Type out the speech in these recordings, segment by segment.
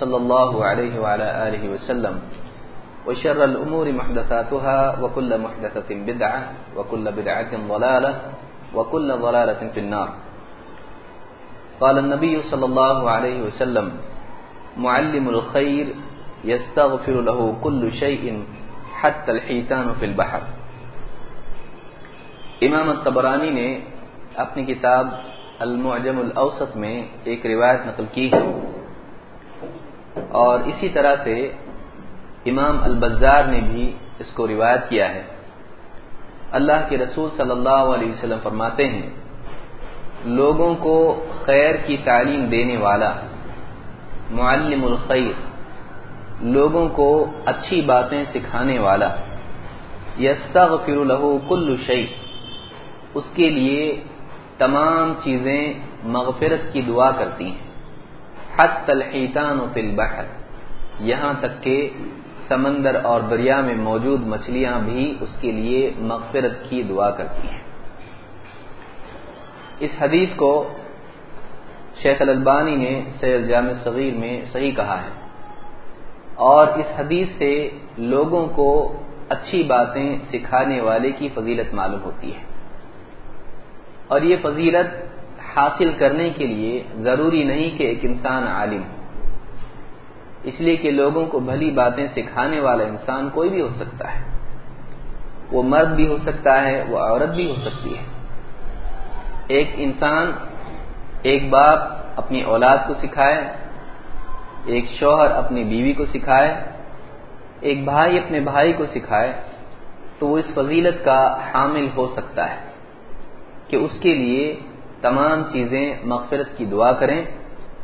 صلى الله عليه وعلى آله وسلم. وشر الأمور محدثاتها وكل محدثة بدعة وكل بدعة ضلالة وكل ضلالة في النار. قال النبي صلى الله عليه وسلم، معلم الخير يستغفر له كل شيء حتى الحيتان في البحر. امام الطبرانی نے اپنی کتاب المعجم الاوسط میں ایک روایت نقل کی ہے۔ اور اسی طرح سے امام البزار نے بھی اس کو روایت کیا ہے۔ اللہ کے رسول صلی اللہ علیہ وسلم فرماتے ہیں، لوگوں کو خیر کی تعلیم دینے والا، معلم الخیر، لوگوں کو اچھی باتیں سکھانے والا، یستغفر له کل شیء، اس کے لیے تمام چیزیں مغفرت کی دعا کرتی ہیں۔ حتی الحیتان فی البحر۔ یہاں تک کہ سمندر اور دریا میں موجود مچھلیاں بھی اس کے لیے مغفرت کی دعا کرتی ہیں۔ اس حدیث کو شیخ الالبانی نے سیر جامع صغیر میں صحیح کہا ہے۔ اور اس حدیث سے لوگوں کو اچھی باتیں سکھانے والے کی فضیلت معلوم ہوتی ہے۔ اور یہ فضیلت حاصل کرنے کے لیے ضروری نہیں کہ ایک انسان عالم ہو۔ اس لیے کہ لوگوں کو بھلی باتیں سکھانے والا انسان کوئی بھی ہو سکتا ہے۔ وہ مرد بھی ہو سکتا ہے، وہ عورت بھی ہو سکتی ہے۔ ایک انسان ایک باپ اپنی اولاد کو سکھائے، ایک شوہر اپنی بیوی کو سکھائے، ایک بھائی اپنے بھائی کو سکھائے، تو وہ اس فضیلت کا حامل ہو سکتا ہے کہ اس کے لیے تمام چیزیں مغفرت کی دعا کریں۔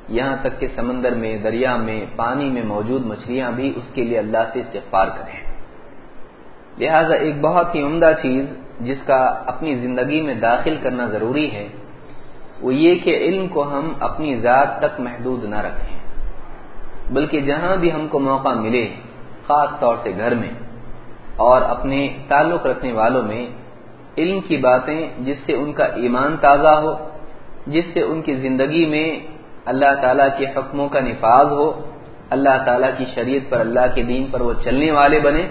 یہاں تک کہ سمندر میں، دریا میں، پانی میں موجود مچھلیاں بھی اس کے لیے اللہ سے استغفار کریں۔ لہذا ایک بہت ہی عمدہ چیز جس کا اپنی زندگی میں داخل کرنا ضروری ہے، وہ یہ کہ علم کو ہم اپنی ذات تک محدود نہ رکھیں۔ بلکہ جہاں بھی ہم کو موقع ملے، خاص طور سے گھر میں اور اپنے تعلق رکھنے والوں میں، علم کی باتیں جس سے ان کا ایمان تازہ ہو جس سے ان کی زندگی میں اللہ تعالیٰ کے حکموں کا نفاذ ہو، اللہ تعالیٰ کی شریعت پر اللہ کے دین پر وہ چلنے والے بنے۔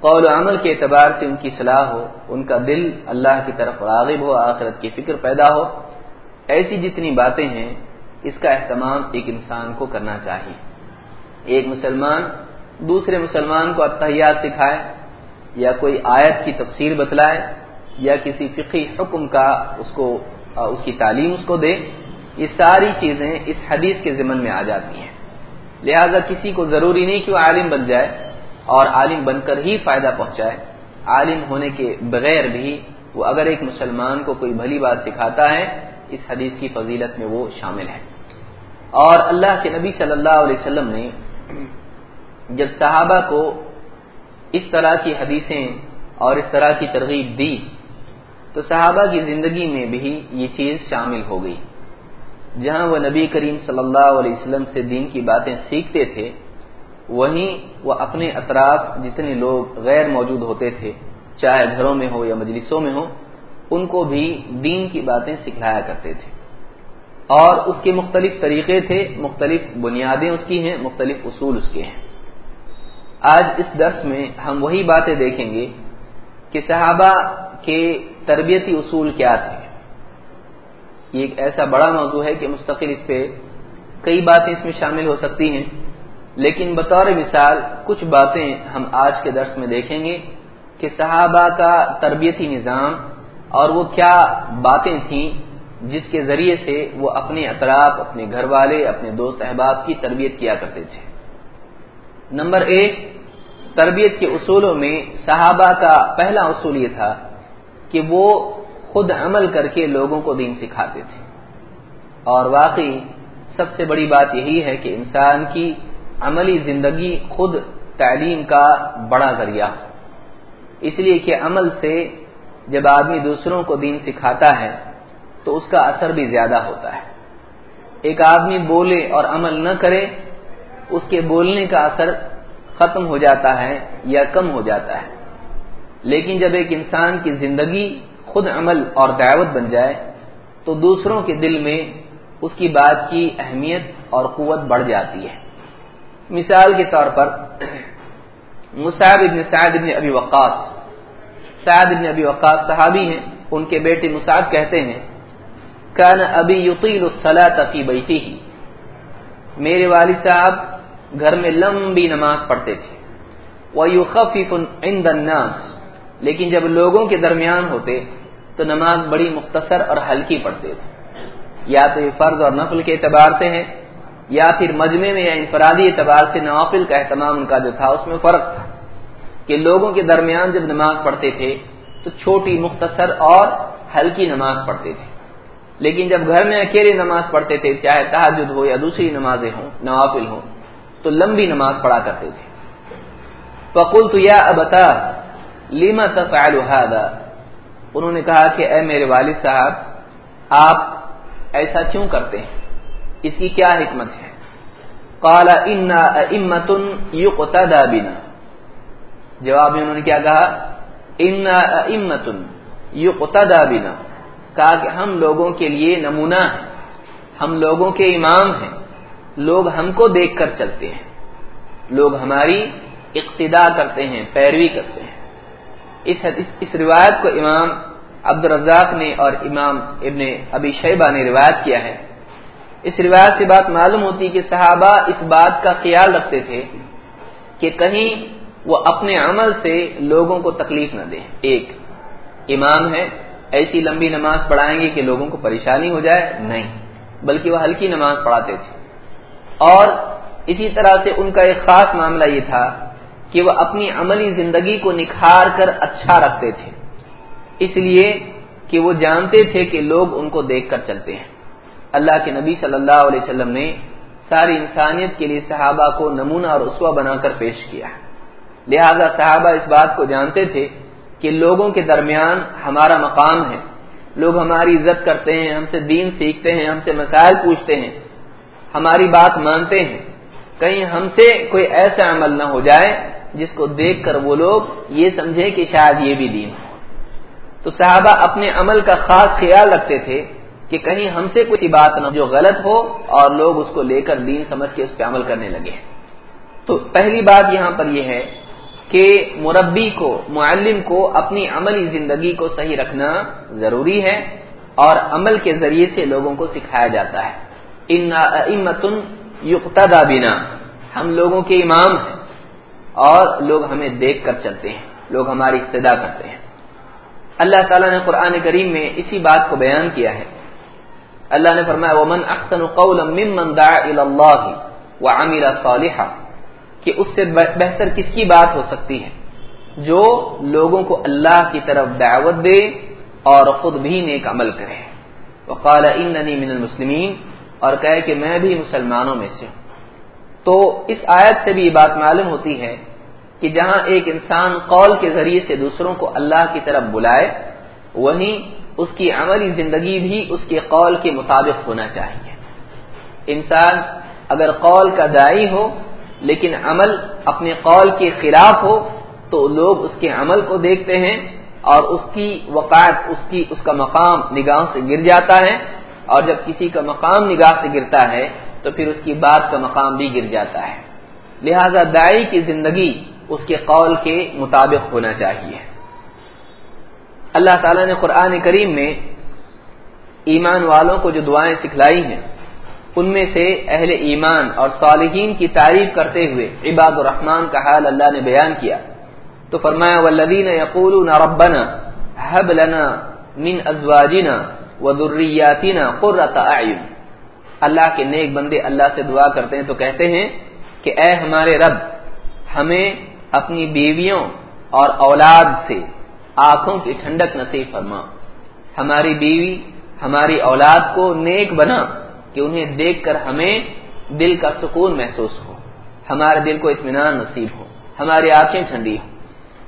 قول و عمل کے اعتبار سے ان کی صلاح ہو، ان کا دل اللہ کی طرف راغب ہو، آخرت کی فکر پیدا ہو۔ ایسی جتنی باتیں ہیں، اس کا اہتمام ایک انسان کو کرنا چاہیے۔ ایک مسلمان دوسرے مسلمان کو اتحیات سکھائے یا کوئی آیت کی تفسیر بتلائے، یا کسی فقی حکم کا اس کو اس کی تعلیم اس کو دے۔ یہ ساری چیزیں اس حدیث کے ضمن میں آ جاتی ہیں۔ لہذا کسی کو ضروری نہیں کہ وہ عالم بن جائے اور عالم بن کر ہی فائدہ پہنچائے۔ عالم ہونے کے بغیر بھی وہ اگر ایک مسلمان کو کوئی بھلی بات سکھاتا ہے، اس حدیث کی فضیلت میں وہ شامل ہے۔ اور اللہ کے نبی صلی اللہ علیہ وسلم نے جب صحابہ کو اس طرح کی حدیثیں اور اس طرح کی ترغیب دی تو صحابہ کی زندگی میں بھی یہ چیز شامل ہو گئی۔ جہاں وہ نبی کریم صلی اللہ علیہ وسلم سے دین کی باتیں سیکھتے تھے، وہیں وہ اپنے اطراف جتنے لوگ غیر موجود ہوتے تھے، چاہے گھروں میں ہو یا مجلسوں میں ہو، ان کو بھی دین کی باتیں سکھلایا کرتے تھے۔ اور اس کے مختلف طریقے تھے، مختلف بنیادیں اس کی ہیں، مختلف اصول اس کے ہیں۔ آج اس درس میں ہم وہی باتیں دیکھیں گے کہ صحابہ کے تربیتی اصول کیا تھے؟ یہ ایک ایسا بڑا موضوع ہے کہ مستقل اس پہ کئی باتیں اس میں شامل ہو سکتی ہیں، لیکن بطور مثال کچھ باتیں ہم آج کے درس میں دیکھیں گے کہ صحابہ کا تربیتی نظام اور وہ کیا باتیں تھیں جس کے ذریعے سے وہ اپنے اطراف، اپنے گھر والے اپنے دوست احباب کی تربیت کیا کرتے تھے۔ نمبر ایک، تربیت کے اصولوں میں صحابہ کا پہلا اصول یہ تھا کہ وہ خود عمل کر کے لوگوں کو دین سکھاتے تھے۔ اور واقعی سب سے بڑی بات یہی ہے کہ انسان کی عملی زندگی خود تعلیم کا بڑا ذریعہ اس لیے کہ عمل سے جب آدمی دوسروں کو دین سکھاتا ہے تو اس کا اثر بھی زیادہ ہوتا ہے۔ ایک آدمی بولے اور عمل نہ کرے، اس کے بولنے کا اثر ختم ہو جاتا ہے یا کم ہو جاتا ہے۔ لیکن جب ایک انسان کی زندگی خود عمل اور دعوت بن جائے، تو دوسروں کے دل میں اس کی بات کی اہمیت اور قوت بڑھ جاتی ہے۔ مثال کے طور پر، مصعب ابن سعد ابن ابی وقاص۔ سعد ابن ابی وقاص صحابی ہیں، ان کے بیٹے مصعب کہتے ہیں، کان ابی یطیل الصلاۃ فی بیتی ہی میرے والد صاحب گھر میں لمبی نماز پڑھتے تھے۔ وَيُخَفِّفُ عِنْدَ النَّاسِ لیکن جب لوگوں کے درمیان ہوتے تو نماز بڑی مختصر اور ہلکی پڑھتے تھے۔ یا تو یہ فرض اور نفل کے اعتبار سے ہے، یا پھر مجمع میں یا انفرادی اعتبار سے نوافل کا اہتمام ان کا جو تھا، اس میں فرق تھا۔ کہ لوگوں کے درمیان جب نماز پڑھتے تھے تو چھوٹی، مختصر اور ہلکی نماز پڑھتے تھے۔ لیکن جب گھر میں اکیلے نماز پڑھتے تھے، چاہے تحجد ہو یا دوسری نمازیں ہوں، نوافل ہوں، تو لمبی نماز پڑھا کرتے تھے۔ فقول تو یا ابتا لیما تفعل هذا انہوں نے کہا کہ، اے میرے والد صاحب، آپ ایسا کیوں کرتے ہیں؟ اس کی کیا حکمت ہے؟ قال انا ائمه يقتدى بنا جواب میں انہوں نے کیا کہا؟ انا ائمه يقتدى بنا کہا کہ، ہم لوگوں کے لیے نمونہ ہیں ہم لوگوں کے امام ہیں، لوگ ہم کو دیکھ کر چلتے ہیں، لوگ ہماری اقتدا کرتے ہیں، پیروی کرتے ہیں۔ اس اس روایت کو امام عبد الرزاق نے اور امام ابن ابی شیبہ نے روایت کیا ہے۔ اس روایت سے بات معلوم ہوتی کہ صحابہ اس بات کا خیال رکھتے تھے کہ کہیں وہ اپنے عمل سے لوگوں کو تکلیف نہ دیں۔ ایک، امام ہے، ایسی لمبی نماز پڑھائیں گے کہ لوگوں کو پریشانی ہو جائے؟ نہیں، بلکہ وہ ہلکی نماز پڑھاتے تھے۔ اور اسی طرح سے ان کا ایک خاص معاملہ یہ تھا کہ وہ اپنی عملی زندگی کو نکھار کر اچھا رکھتے تھے۔ اس لیے کہ وہ جانتے تھے کہ لوگ ان کو دیکھ کر چلتے ہیں۔ اللہ کے نبی صلی اللہ علیہ وسلم نے ساری انسانیت کے لیے صحابہ کو نمونہ اور اسوا بنا کر پیش کیا۔ لہذا صحابہ اس بات کو جانتے تھے کہ لوگوں کے درمیان ہمارا مقام ہے۔ لوگ ہماری عزت کرتے ہیں، ہم سے دین سیکھتے ہیں، ہم سے مسائل پوچھتے ہیں۔ ہماری بات مانتے ہیں۔ کہیں ہم سے کوئی ایسا عمل نہ ہو جائے جس کو دیکھ کر وہ لوگ یہ سمجھے کہ شاید یہ بھی دین ہو۔ تو صحابہ اپنے عمل کا خاص خیال رکھتے تھے کہ کہیں ہم سے کوئی بات نہ جو غلط ہو اور لوگ اس کو لے کر دین سمجھ کے اس پہ عمل کرنے لگے۔ تو پہلی بات یہاں پر یہ ہے کہ مربی کو، معلم کو اپنی عملی زندگی کو صحیح رکھنا ضروری ہے اور عمل کے ذریعے سے لوگوں کو سکھایا جاتا ہے۔ ان یقتدا بنا۔ ہم لوگوں کے امام ہیں۔ اور لوگ ہمیں دیکھ کر چلتے ہیں، لوگ ہماری ابتدا کرتے ہیں۔ اللہ تعالیٰ نے قرآن کریم میں اسی بات کو بیان کیا ہے۔ اللہ نے فرمایا، ومن احسن قولا ممن دعا الى الله وعمل صالحا، کہ اس سے بہتر کس کی بات ہو سکتی ہے؟ جو لوگوں کو اللہ کی طرف دعوت دے اور خود بھی نیک عمل کرے۔ وقال اننی من المسلمین اور کہے کہ میں بھی مسلمانوں میں سے ہوں۔ تو اس آیت سے بھی یہ بات معلوم ہوتی ہے کہ جہاں ایک انسان قول کے ذریعے سے دوسروں کو اللہ کی طرف بلائے، وہیں اس کی عملی زندگی بھی اس کے قول کے مطابق ہونا چاہیے۔ انسان اگر قول کا دائی ہو، لیکن عمل اپنے قول کے خلاف ہو، تو لوگ اس کے عمل کو دیکھتے ہیں اور اس کی وقات اس کی، اس کا مقام نگاہوں سے گر جاتا ہے، اور جب کسی کا مقام نگاہ سے گرتا ہے تو پھر اس کی بات کا مقام بھی گر جاتا ہے۔ لہذا دائی کی زندگی اس کے قول کے مطابق ہونا چاہیے۔ اللہ تعالیٰ نے قرآن کریم میں ایمان والوں کو جو دعائیں سکھلائی ہیں، ان میں سے اہل ایمان اور صالحین کی تعریف کرتے ہوئے عباد الرحمان کا حال اللہ نے بیان کیا۔ تو فرمایا والذین یقولون ربنا هب لنا من ازواجنا وذریاتنا قرۃ اعین اللہ کے نیک بندے اللہ سے دعا کرتے ہیں تو کہتے ہیں کہ اے ہمارے رب، ہمیں اپنی بیویوں اور اولاد سے آنکھوں کی ٹھنڈک نصیب فرما۔ ہماری بیوی، ہماری اولاد کو نیک بنا کہ انہیں دیکھ کر ہمیں دل کا سکون محسوس ہو، ہمارے دل کو اطمینان نصیب ہو، ہماری آنکھیں ٹھنڈی ہوں۔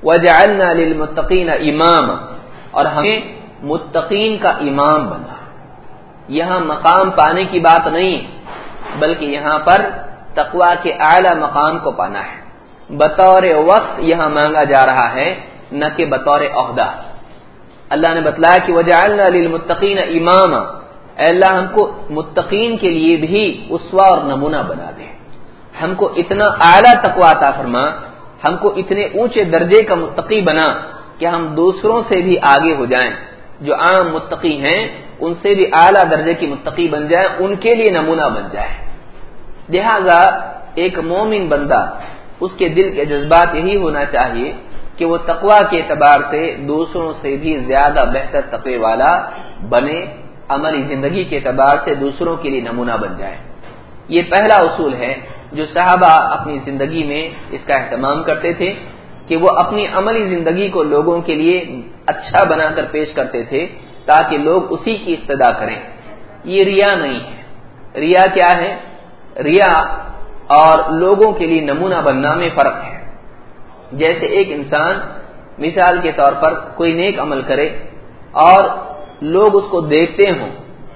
وجعلنا للمتقین امام اور ہمیں متقین کا امام بنا۔ یہاں مقام پانے کی بات نہیں، بلکہ یہاں پر تقوا کے اعلی مقام کو پانا ہے۔ بطور وقت یہاں مانگا جا رہا ہے، نہ کہ بطور عہدہ۔ اللہ نے بتلایا کہ وجعلنا للمتقین امام اے اللہ، ہم کو متقین کے لیے بھی اسوا اور نمونہ بنا دے۔ ہم کو اتنا اعلیٰ تقوا عطا فرما، ہم کو اتنے اونچے درجے کا متقی بنا کہ ہم دوسروں سے بھی آگے ہو جائیں۔ جو عام متقی ہیں ان سے بھی اعلیٰ درجے کی متقی بن جائیں ان کے لیے نمونہ بن جائے۔ لہذا ایک مومن بندہ اس کے دل کے جذبات یہی ہونا چاہیے کہ وہ تقوا کے اعتبار سے دوسروں سے بھی زیادہ بہتر تقوی والا بنے، عملی زندگی کے اعتبار سے دوسروں کے لیے نمونہ بن جائے۔ یہ پہلا اصول ہے جو صحابہ اپنی زندگی میں اس کا اہتمام کرتے تھے کہ وہ اپنی عملی زندگی کو لوگوں کے لیے اچھا بنا کر پیش کرتے تھے۔ تاکہ لوگ اسی کی ابتدا کریں۔ یہ ریا نہیں ہے۔ ریا کیا ہے؟ ریا اور لوگوں کے لیے نمونہ بننا میں فرق ہے۔ جیسے ایک انسان مثال کے طور پر کوئی نیک عمل کرے اور لوگ اس کو دیکھتے ہوں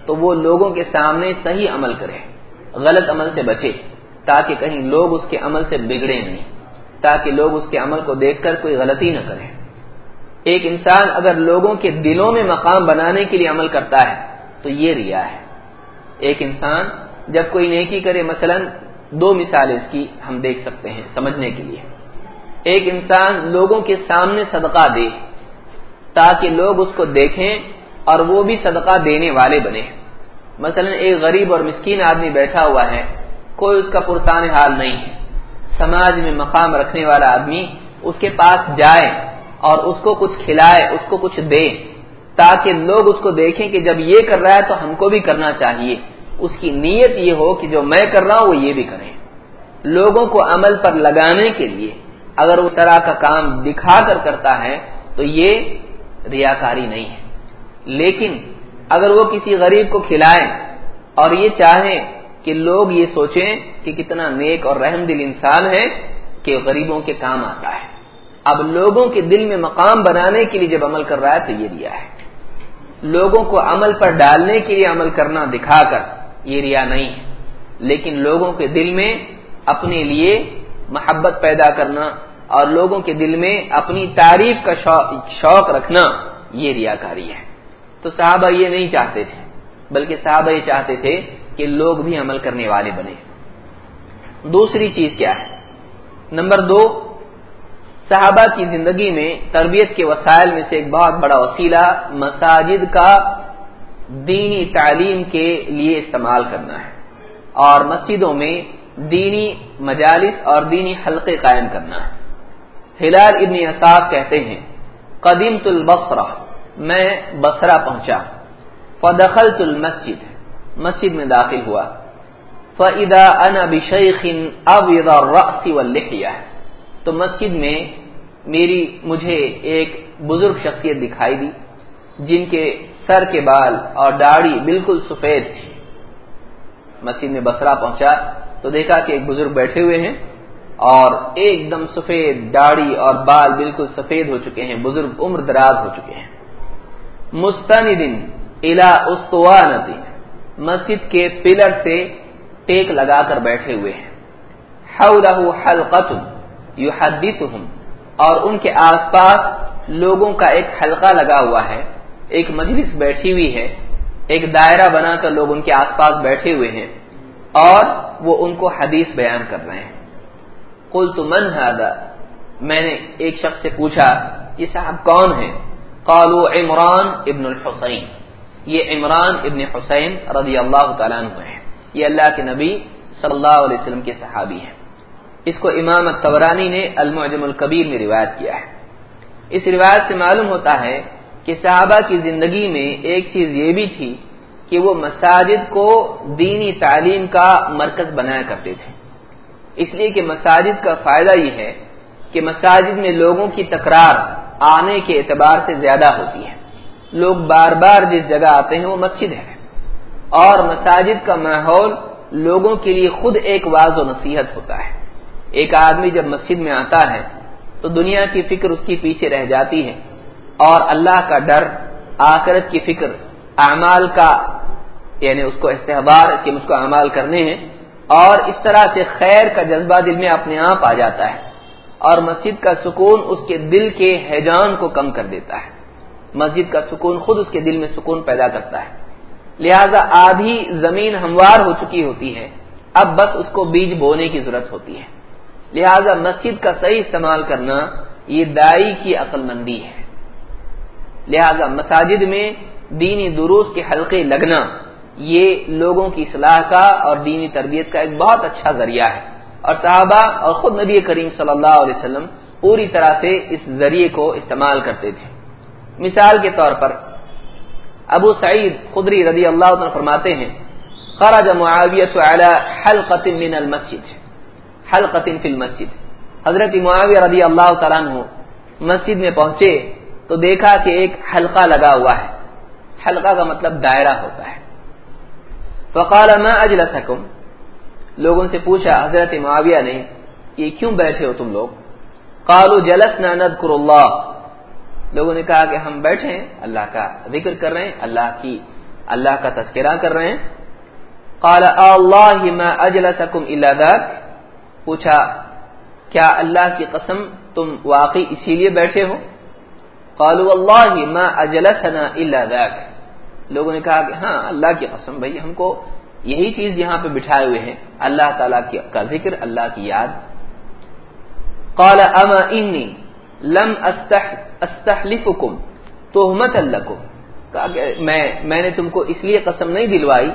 تو وہ لوگوں کے سامنے صحیح عمل کرے، غلط عمل سے بچے، تاکہ کہیں لوگ اس کے عمل سے بگڑے نہیں، تاکہ لوگ اس کے عمل کو دیکھ کر کوئی غلطی نہ کریں ایک انسان اگر لوگوں کے دلوں میں مقام بنانے کے لیے عمل کرتا ہے، تو یہ ریا ہے۔ ایک انسان جب کوئی نیکی کرے، مثلا دو مثالیں اس کی ہم دیکھ سکتے ہیں سمجھنے کے لیے۔ ایک انسان لوگوں کے سامنے صدقہ دے، تاکہ لوگ اس کو دیکھیں اور وہ بھی صدقہ دینے والے بنے۔ مثلا ایک غریب اور مسکین آدمی بیٹھا ہوا ہے، کوئی اس کا پرسان حال نہیں ہے۔ سماج میں مقام رکھنے والا آدمی اس کے پاس جائے اور اس کو کچھ کھلائے، اس کو کچھ دے، تاکہ لوگ اس کو دیکھیں کہ جب یہ کر رہا ہے تو ہم کو بھی کرنا چاہیے۔ اس کی نیت یہ ہو کہ جو میں کر رہا ہوں وہ یہ بھی کریں لوگوں کو عمل پر لگانے کے لیے اگر وہ طرح کا کام دکھا کر کرتا ہے تو یہ ریاکاری نہیں ہے۔ لیکن اگر وہ کسی غریب کو کھلائیں اور یہ چاہیں کہ لوگ یہ سوچیں کہ کتنا نیک اور رحم دل انسان ہے کہ غریبوں کے کام آتا ہے۔ اب لوگوں کے دل میں مقام بنانے کے لیے جب عمل کر رہا ہے تو یہ ریا ہے۔ لوگوں کو عمل پر ڈالنے کے لیے عمل کرنا دکھا کر یہ ریا نہیں ہے۔ لیکن لوگوں کے دل میں اپنے لیے محبت پیدا کرنا اور لوگوں کے دل میں اپنی تعریف کا شوق رکھنا یہ ریاکاری ہے۔ تو صحابہ یہ نہیں چاہتے تھے، بلکہ صحابہ یہ چاہتے تھے کہ لوگ بھی عمل کرنے والے بنے۔ دوسری چیز کیا ہے؟ نمبر دو صحابہ کی زندگی میں تربیت کے وسائل میں سے ایک بہت بڑا وسیلہ مساجد کا دینی تعلیم کے لیے استعمال کرنا ہے اور مسجدوں میں دینی مجالس اور دینی حلقے قائم کرنا ہے۔ ہلال ابن اصاف کہتے ہیں قدیم البصرہ، میں بسرا پہنچا۔ فدخل المسجد، مسجد میں داخل ہوا۔ فعدا ان بشیخ اب رقص و تو مسجد میں میری مجھے ایک بزرگ شخصیت دکھائی دی، جن کے سر کے بال اور داڑھی بالکل سفید تھی۔ مسجد میں بسرا پہنچا تو دیکھا کہ ایک بزرگ بیٹھے ہوئے ہیں اور ایک دم سفید داڑھی اور بال بالکل سفید ہو چکے ہیں، بزرگ عمر دراز ہو چکے ہیں۔ مستندن الا استوانتی، مسجد کے پلر سے ٹیک لگا کر بیٹھے ہوئے ہیں۔ حولہ حلقت یحدثهم اور ان کے آس پاس لوگوں کا ایک حلقہ لگا ہوا ہے۔ ایک مجلس بیٹھی ہوئی ہے۔ ایک دائرہ بنا کر لوگ ان کے آس پاس بیٹھے ہوئے ہیں۔ اور وہ ان کو حدیث بیان کر رہے ہیں۔ قلت من هذا؟ میں نے ایک شخص سے پوچھا، یہ صاحب کون ہے قالوا عمران ابن الحسین۔ یہ عمران ابن حسین رضی اللہ تعالیٰ عنہ ہیں۔ یہ اللہ کے نبی صلی اللہ علیہ وسلم کے صحابی ہیں۔ اس کو امام الطورانی نے المعجم القبیر میں روایت کیا ہے۔ اس روایت سے معلوم ہوتا ہے کہ صحابہ کی زندگی میں ایک چیز یہ بھی تھی کہ وہ مساجد کو دینی تعلیم کا مرکز بنایا کرتے تھے۔ اس لیے کہ مساجد کا فائدہ یہ ہے کہ مساجد میں لوگوں کی تکرار آنے کے اعتبار سے زیادہ ہوتی ہے۔ لوگ بار بار جس جگہ آتے ہیں وہ مسجد ہے۔ اور مساجد کا ماحول لوگوں کے لیے خود ایک واض و نصیحت ہوتا ہے۔ ایک آدمی جب مسجد میں آتا ہے تو دنیا کی فکر اس کی پیچھے رہ جاتی ہے اور اللہ کا ڈر، آخرت کی فکر، اعمال کا یعنی اس کو استحبار کہ اس کو اعمال کرنے ہیں، اور اس طرح سے خیر کا جذبہ دل میں اپنے آپ آ جاتا ہے اور مسجد کا سکون اس کے دل کے حیجان کو کم کر دیتا ہے۔ مسجد کا سکون خود اس کے دل میں سکون پیدا کرتا ہے۔ لہذا آدھی زمین ہموار ہو چکی ہوتی ہے، اب بس اس کو بیج بونے کی ضرورت ہوتی ہے۔ لہذا مسجد کا صحیح استعمال کرنا یہ دائی کی عقل مندی ہے۔ لہذا مساجد میں دینی دروس کے حلقے لگنا، یہ لوگوں کی صلاح کا اور دینی تربیت کا ایک بہت اچھا ذریعہ ہے۔ اور صحابہ اور خود نبی کریم صلی اللہ علیہ وسلم پوری طرح سے اس ذریعے کو استعمال کرتے تھے۔ مثال کے طور پر، ابو سعید خدری رضی اللہ عنہ فرماتے ہیں، خرج معاویہ على حلقة من المسجد۔ حلقة فی المسجد. حضرت معاویہ رضی اللہ تعالیٰ عنہ مسجد میں پہنچے تو دیکھا کہ ایک حلقہ لگا ہوا ہے. حلقہ کا مطلب دائرہ ہوتا ہے. فقال ما اجلسکم؟ لوگوں سے پوچھا، حضرت معاویہ نے کہ کیوں بیٹھے ہو تم لوگ؟ قالوا جلسنا نذكر اللہ. لوگوں نے کہا کہ ہم بیٹھے ہیں، اللہ کا ذکر کر رہے ہیں، اللہ کی، اللہ کا تذکرہ کر رہے ہیں. قال اللہ ما اجلسکم الا ذاک. پوچھا، کیا اللہ کی قسم تم واقعی اسی لیے بیٹھے ہو؟ قالوا والله ما اجلسنا الا ذاک۔ لوگوں نے کہا کہ ہاں اللہ کی قسم بھائی، ہم کو یہی چیز یہاں پہ بٹھائے ہوئے ہیں۔ اللہ تعالیٰ کا ذکر، اللہ کی یاد۔ قال، اما انی لم استحلفکم تہمت لکم۔ کہا کہ میں میں نے تم کو اس لیے قسم نہیں دلوائی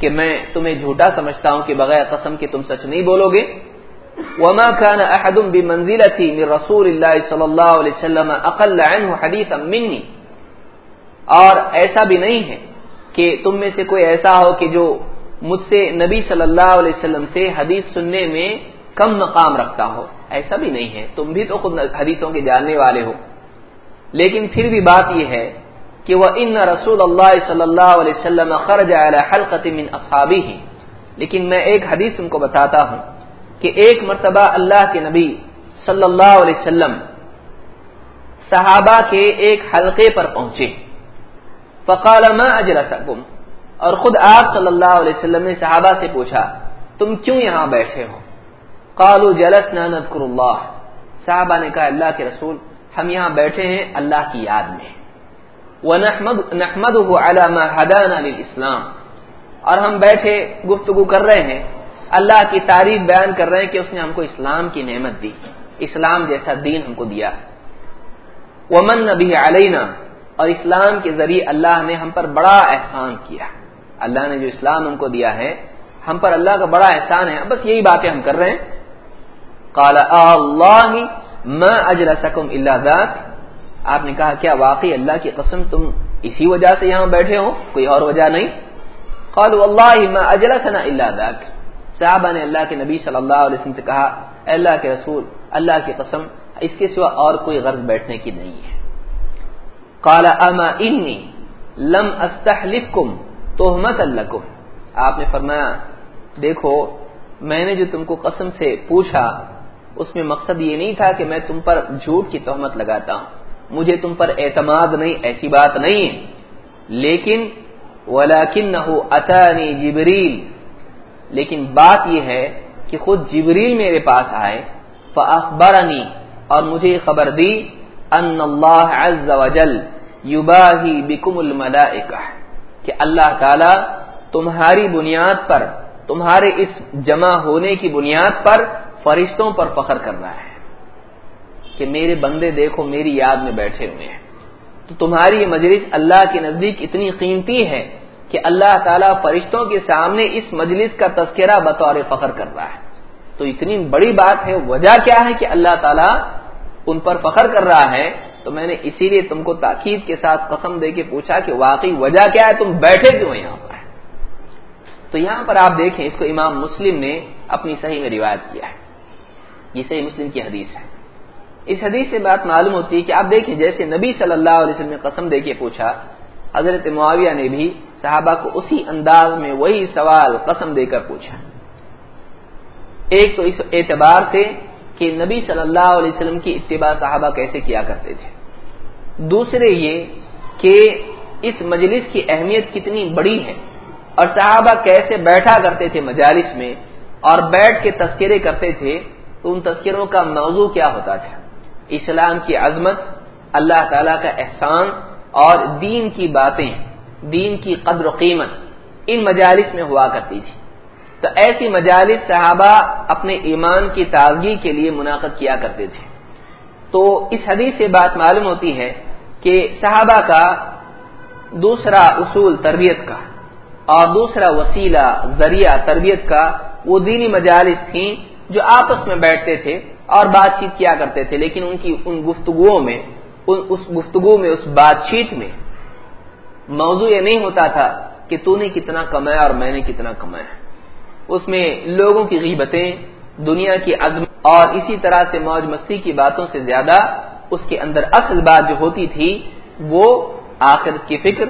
کہ میں تمہیں جھوٹا سمجھتا ہوں کہ بغیر قسم کے تم سچ نہیں بولو گے۔ وما كان احد بمنزلتي من رسول الله صلی اللہ علیہ وسلم اقل عنه حدیثا مني. اور ایسا بھی نہیں ہے کہ تم میں سے کوئی ایسا ہو کہ جو مجھ سے نبی صلی اللہ علیہ وسلم سے حدیث سننے میں کم مقام رکھتا ہو، ایسا بھی نہیں ہے۔ تم بھی تو خود حدیثوں کے جاننے والے ہو۔ لیکن پھر بھی بات یہ ہے کہ وہ ان رسول اللہ صلی اللہ علیہ وسلم خرج على حلقة من اصحابه ہی لیکن میں ایک حدیث ان کو بتاتا ہوں۔ کہ ایک مرتبہ اللہ کے نبی صلی اللہ علیہ وسلم صحابہ کے ایک حلقے پر پہنچے۔ فقال ما اجلسکم؟ اور خود آپ صلی اللہ علیہ وسلم نے صحابہ سے پوچھا، تم کیوں یہاں بیٹھے ہو؟ قالوا جلسنا نذكر اللہ۔ صحابہ نے کہا، اللہ کے رسول، ہم یہاں بیٹھے ہیں اللہ کی یاد میں۔ ونحمده على ما هدانا للاسلام۔ اور ہم بیٹھے گفتگو کر رہے ہیں۔ اللہ کی تعریف بیان کر رہے ہیں کہ اس نے ہم کو اسلام کی نعمت دی۔ اسلام جیسا دین ہم کو دیا۔ ومن نبی علینا اور اسلام کے ذریعے اللہ نے ہم پر بڑا احسان کیا۔ اللہ نے جو اسلام ہم کو دیا ہے، ہم پر اللہ کا بڑا احسان ہے۔ بس یہی باتیں ہم کر رہے ہیں۔ قال اللہ ما اجلسکم الا ذات آپ نے کہا، کیا واقعی اللہ کی قسم تم اسی وجہ سے یہاں بیٹھے ہو؟ کوئی اور وجہ نہیں؟ قالوا والله ما اجلسنا الا ذاك۔ صحابہ نے اللہ کے نبی صلی اللہ علیہ وسلم سے کہا، اے اللہ کے رسول، اللہ کی قسم، اس کے سوا اور کوئی غرض بیٹھنے کی نہیں ہے۔ قال، اما انی لم استحلفکم تہمت لکم۔ آپ نے فرمایا، دیکھو، میں نے جو تم کو قسم سے پوچھا، اس میں مقصد یہ نہیں تھا کہ میں تم پر جھوٹ کی تہمت لگاتا ہوں۔ مجھے تم پر اعتماد نہیں، ایسی بات نہیں ہے۔ لیکن ولاکنہ اتانی جبریل لیکن بات یہ ہے کہ خود جبریل میرے پاس آئے، فاخبرنی اور مجھے خبر دی، ان اللہ عز وجل یباہی بکم الملائکہ، کہ اللہ تعالی تمہاری بنیاد پر، تمہارے اس جمع ہونے کی بنیاد پر فرشتوں پر فخر کر رہا ہے، کہ میرے بندے دیکھو میری یاد میں بیٹھے ہوئے ہیں۔ تو تمہاری یہ مجلس اللہ کے نزدیک اتنی قیمتی ہے کہ اللہ تعالیٰ فرشتوں کے سامنے اس مجلس کا تذکرہ بطور فخر کر رہا ہے۔ تو اتنی بڑی بات ہے، وجہ کیا ہے کہ اللہ تعالیٰ ان پر فخر کر رہا ہے؟ تو میں نے اسی لیے تم کو تاکید کے ساتھ قسم دے کے پوچھا کہ واقعی وجہ کیا ہے؟ تم بیٹھے کیوں یہاں پر؟ تو یہاں پر آپ دیکھیں، اس کو امام مسلم نے اپنی صحیح میں روایت کیا ہے۔ یہ صحیح مسلم کی حدیث ہے۔ اس حدیث سے بات معلوم ہوتی ہے کہ آپ دیکھیں، جیسے نبی صلی اللہ علیہ وسلم نے قسم دے کے پوچھا حضرت معاویہ نے بھی صحابہ کو اسی انداز میں وہی سوال قسم دے کر پوچھا۔ ایک تو اس اعتبار سے کہ نبی صلی اللہ علیہ وسلم کی اتباع صحابہ کیسے کیا کرتے تھے۔ دوسرے یہ کہ اس مجلس کی اہمیت کتنی بڑی ہے اور صحابہ کیسے بیٹھا کرتے تھے مجالس میں اور بیٹھ کے تذکرے کرتے تھے، تو ان تذکروں کا موضوع کیا ہوتا تھا؟ اسلام کی عظمت، اللہ تعالی کا احسان اور دین کی باتیں، دین کی قدر و قیمت ان مجالس میں ہوا کرتی تھی۔ تو ایسی مجالس صحابہ اپنے ایمان کی تازگی کے لیے منعقد کیا کرتے تھے۔ تو اس حدیث سے بات معلوم ہوتی ہے کہ صحابہ کا دوسرا اصول تربیت کا اور دوسرا وسیلہ ذریعہ تربیت کا وہ دینی مجالس تھیں جو آپس میں بیٹھتے تھے اور بات چیت کیا کرتے تھے، لیکن ان کی ان گفتگو میں اس گفتگو میں، اس بات چیت میں موضوع یہ نہیں ہوتا تھا کہ تو نے کتنا کمایا اور میں نے کتنا کمایا۔ اس میں لوگوں کی غیبتیں، دنیا کی عزم اور اسی طرح سے موج مستی کی باتوں سے زیادہ اس کے اندر اصل بات جو ہوتی تھی، وہ آخرت کی فکر،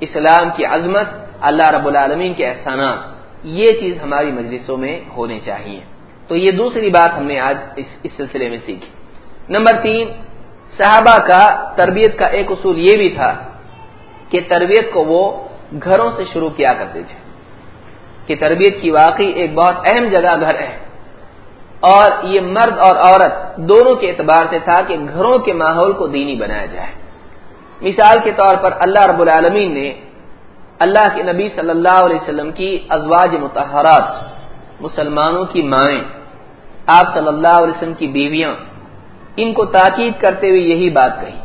اسلام کی عظمت، اللہ رب العالمین کے احسانات۔ یہ چیز ہماری مجلسوں میں ہونی چاہیے۔ تو یہ دوسری بات ہم نے آج اس اس سلسلے میں سیکھی۔ نمبر تین صحابہ کا تربیت کا ایک اصول یہ بھی تھا کہ تربیت کو وہ گھروں سے شروع کیا کرتے تھے کہ تربیت کی واقعی ایک بہت اہم جگہ گھر ہے اور یہ مرد اور عورت دونوں کے اعتبار سے تھا کہ گھروں کے ماحول کو دینی بنایا جائے۔ مثال کے طور پر اللہ رب العالمین نے اللہ کے نبی صلی اللہ علیہ وسلم کی ازواج متحرات مسلمانوں کی مائیں، آپ صلی اللہ علیہ وسلم کی بیویاں ان کو تاکید کرتے ہوئے یہی بات کہی۔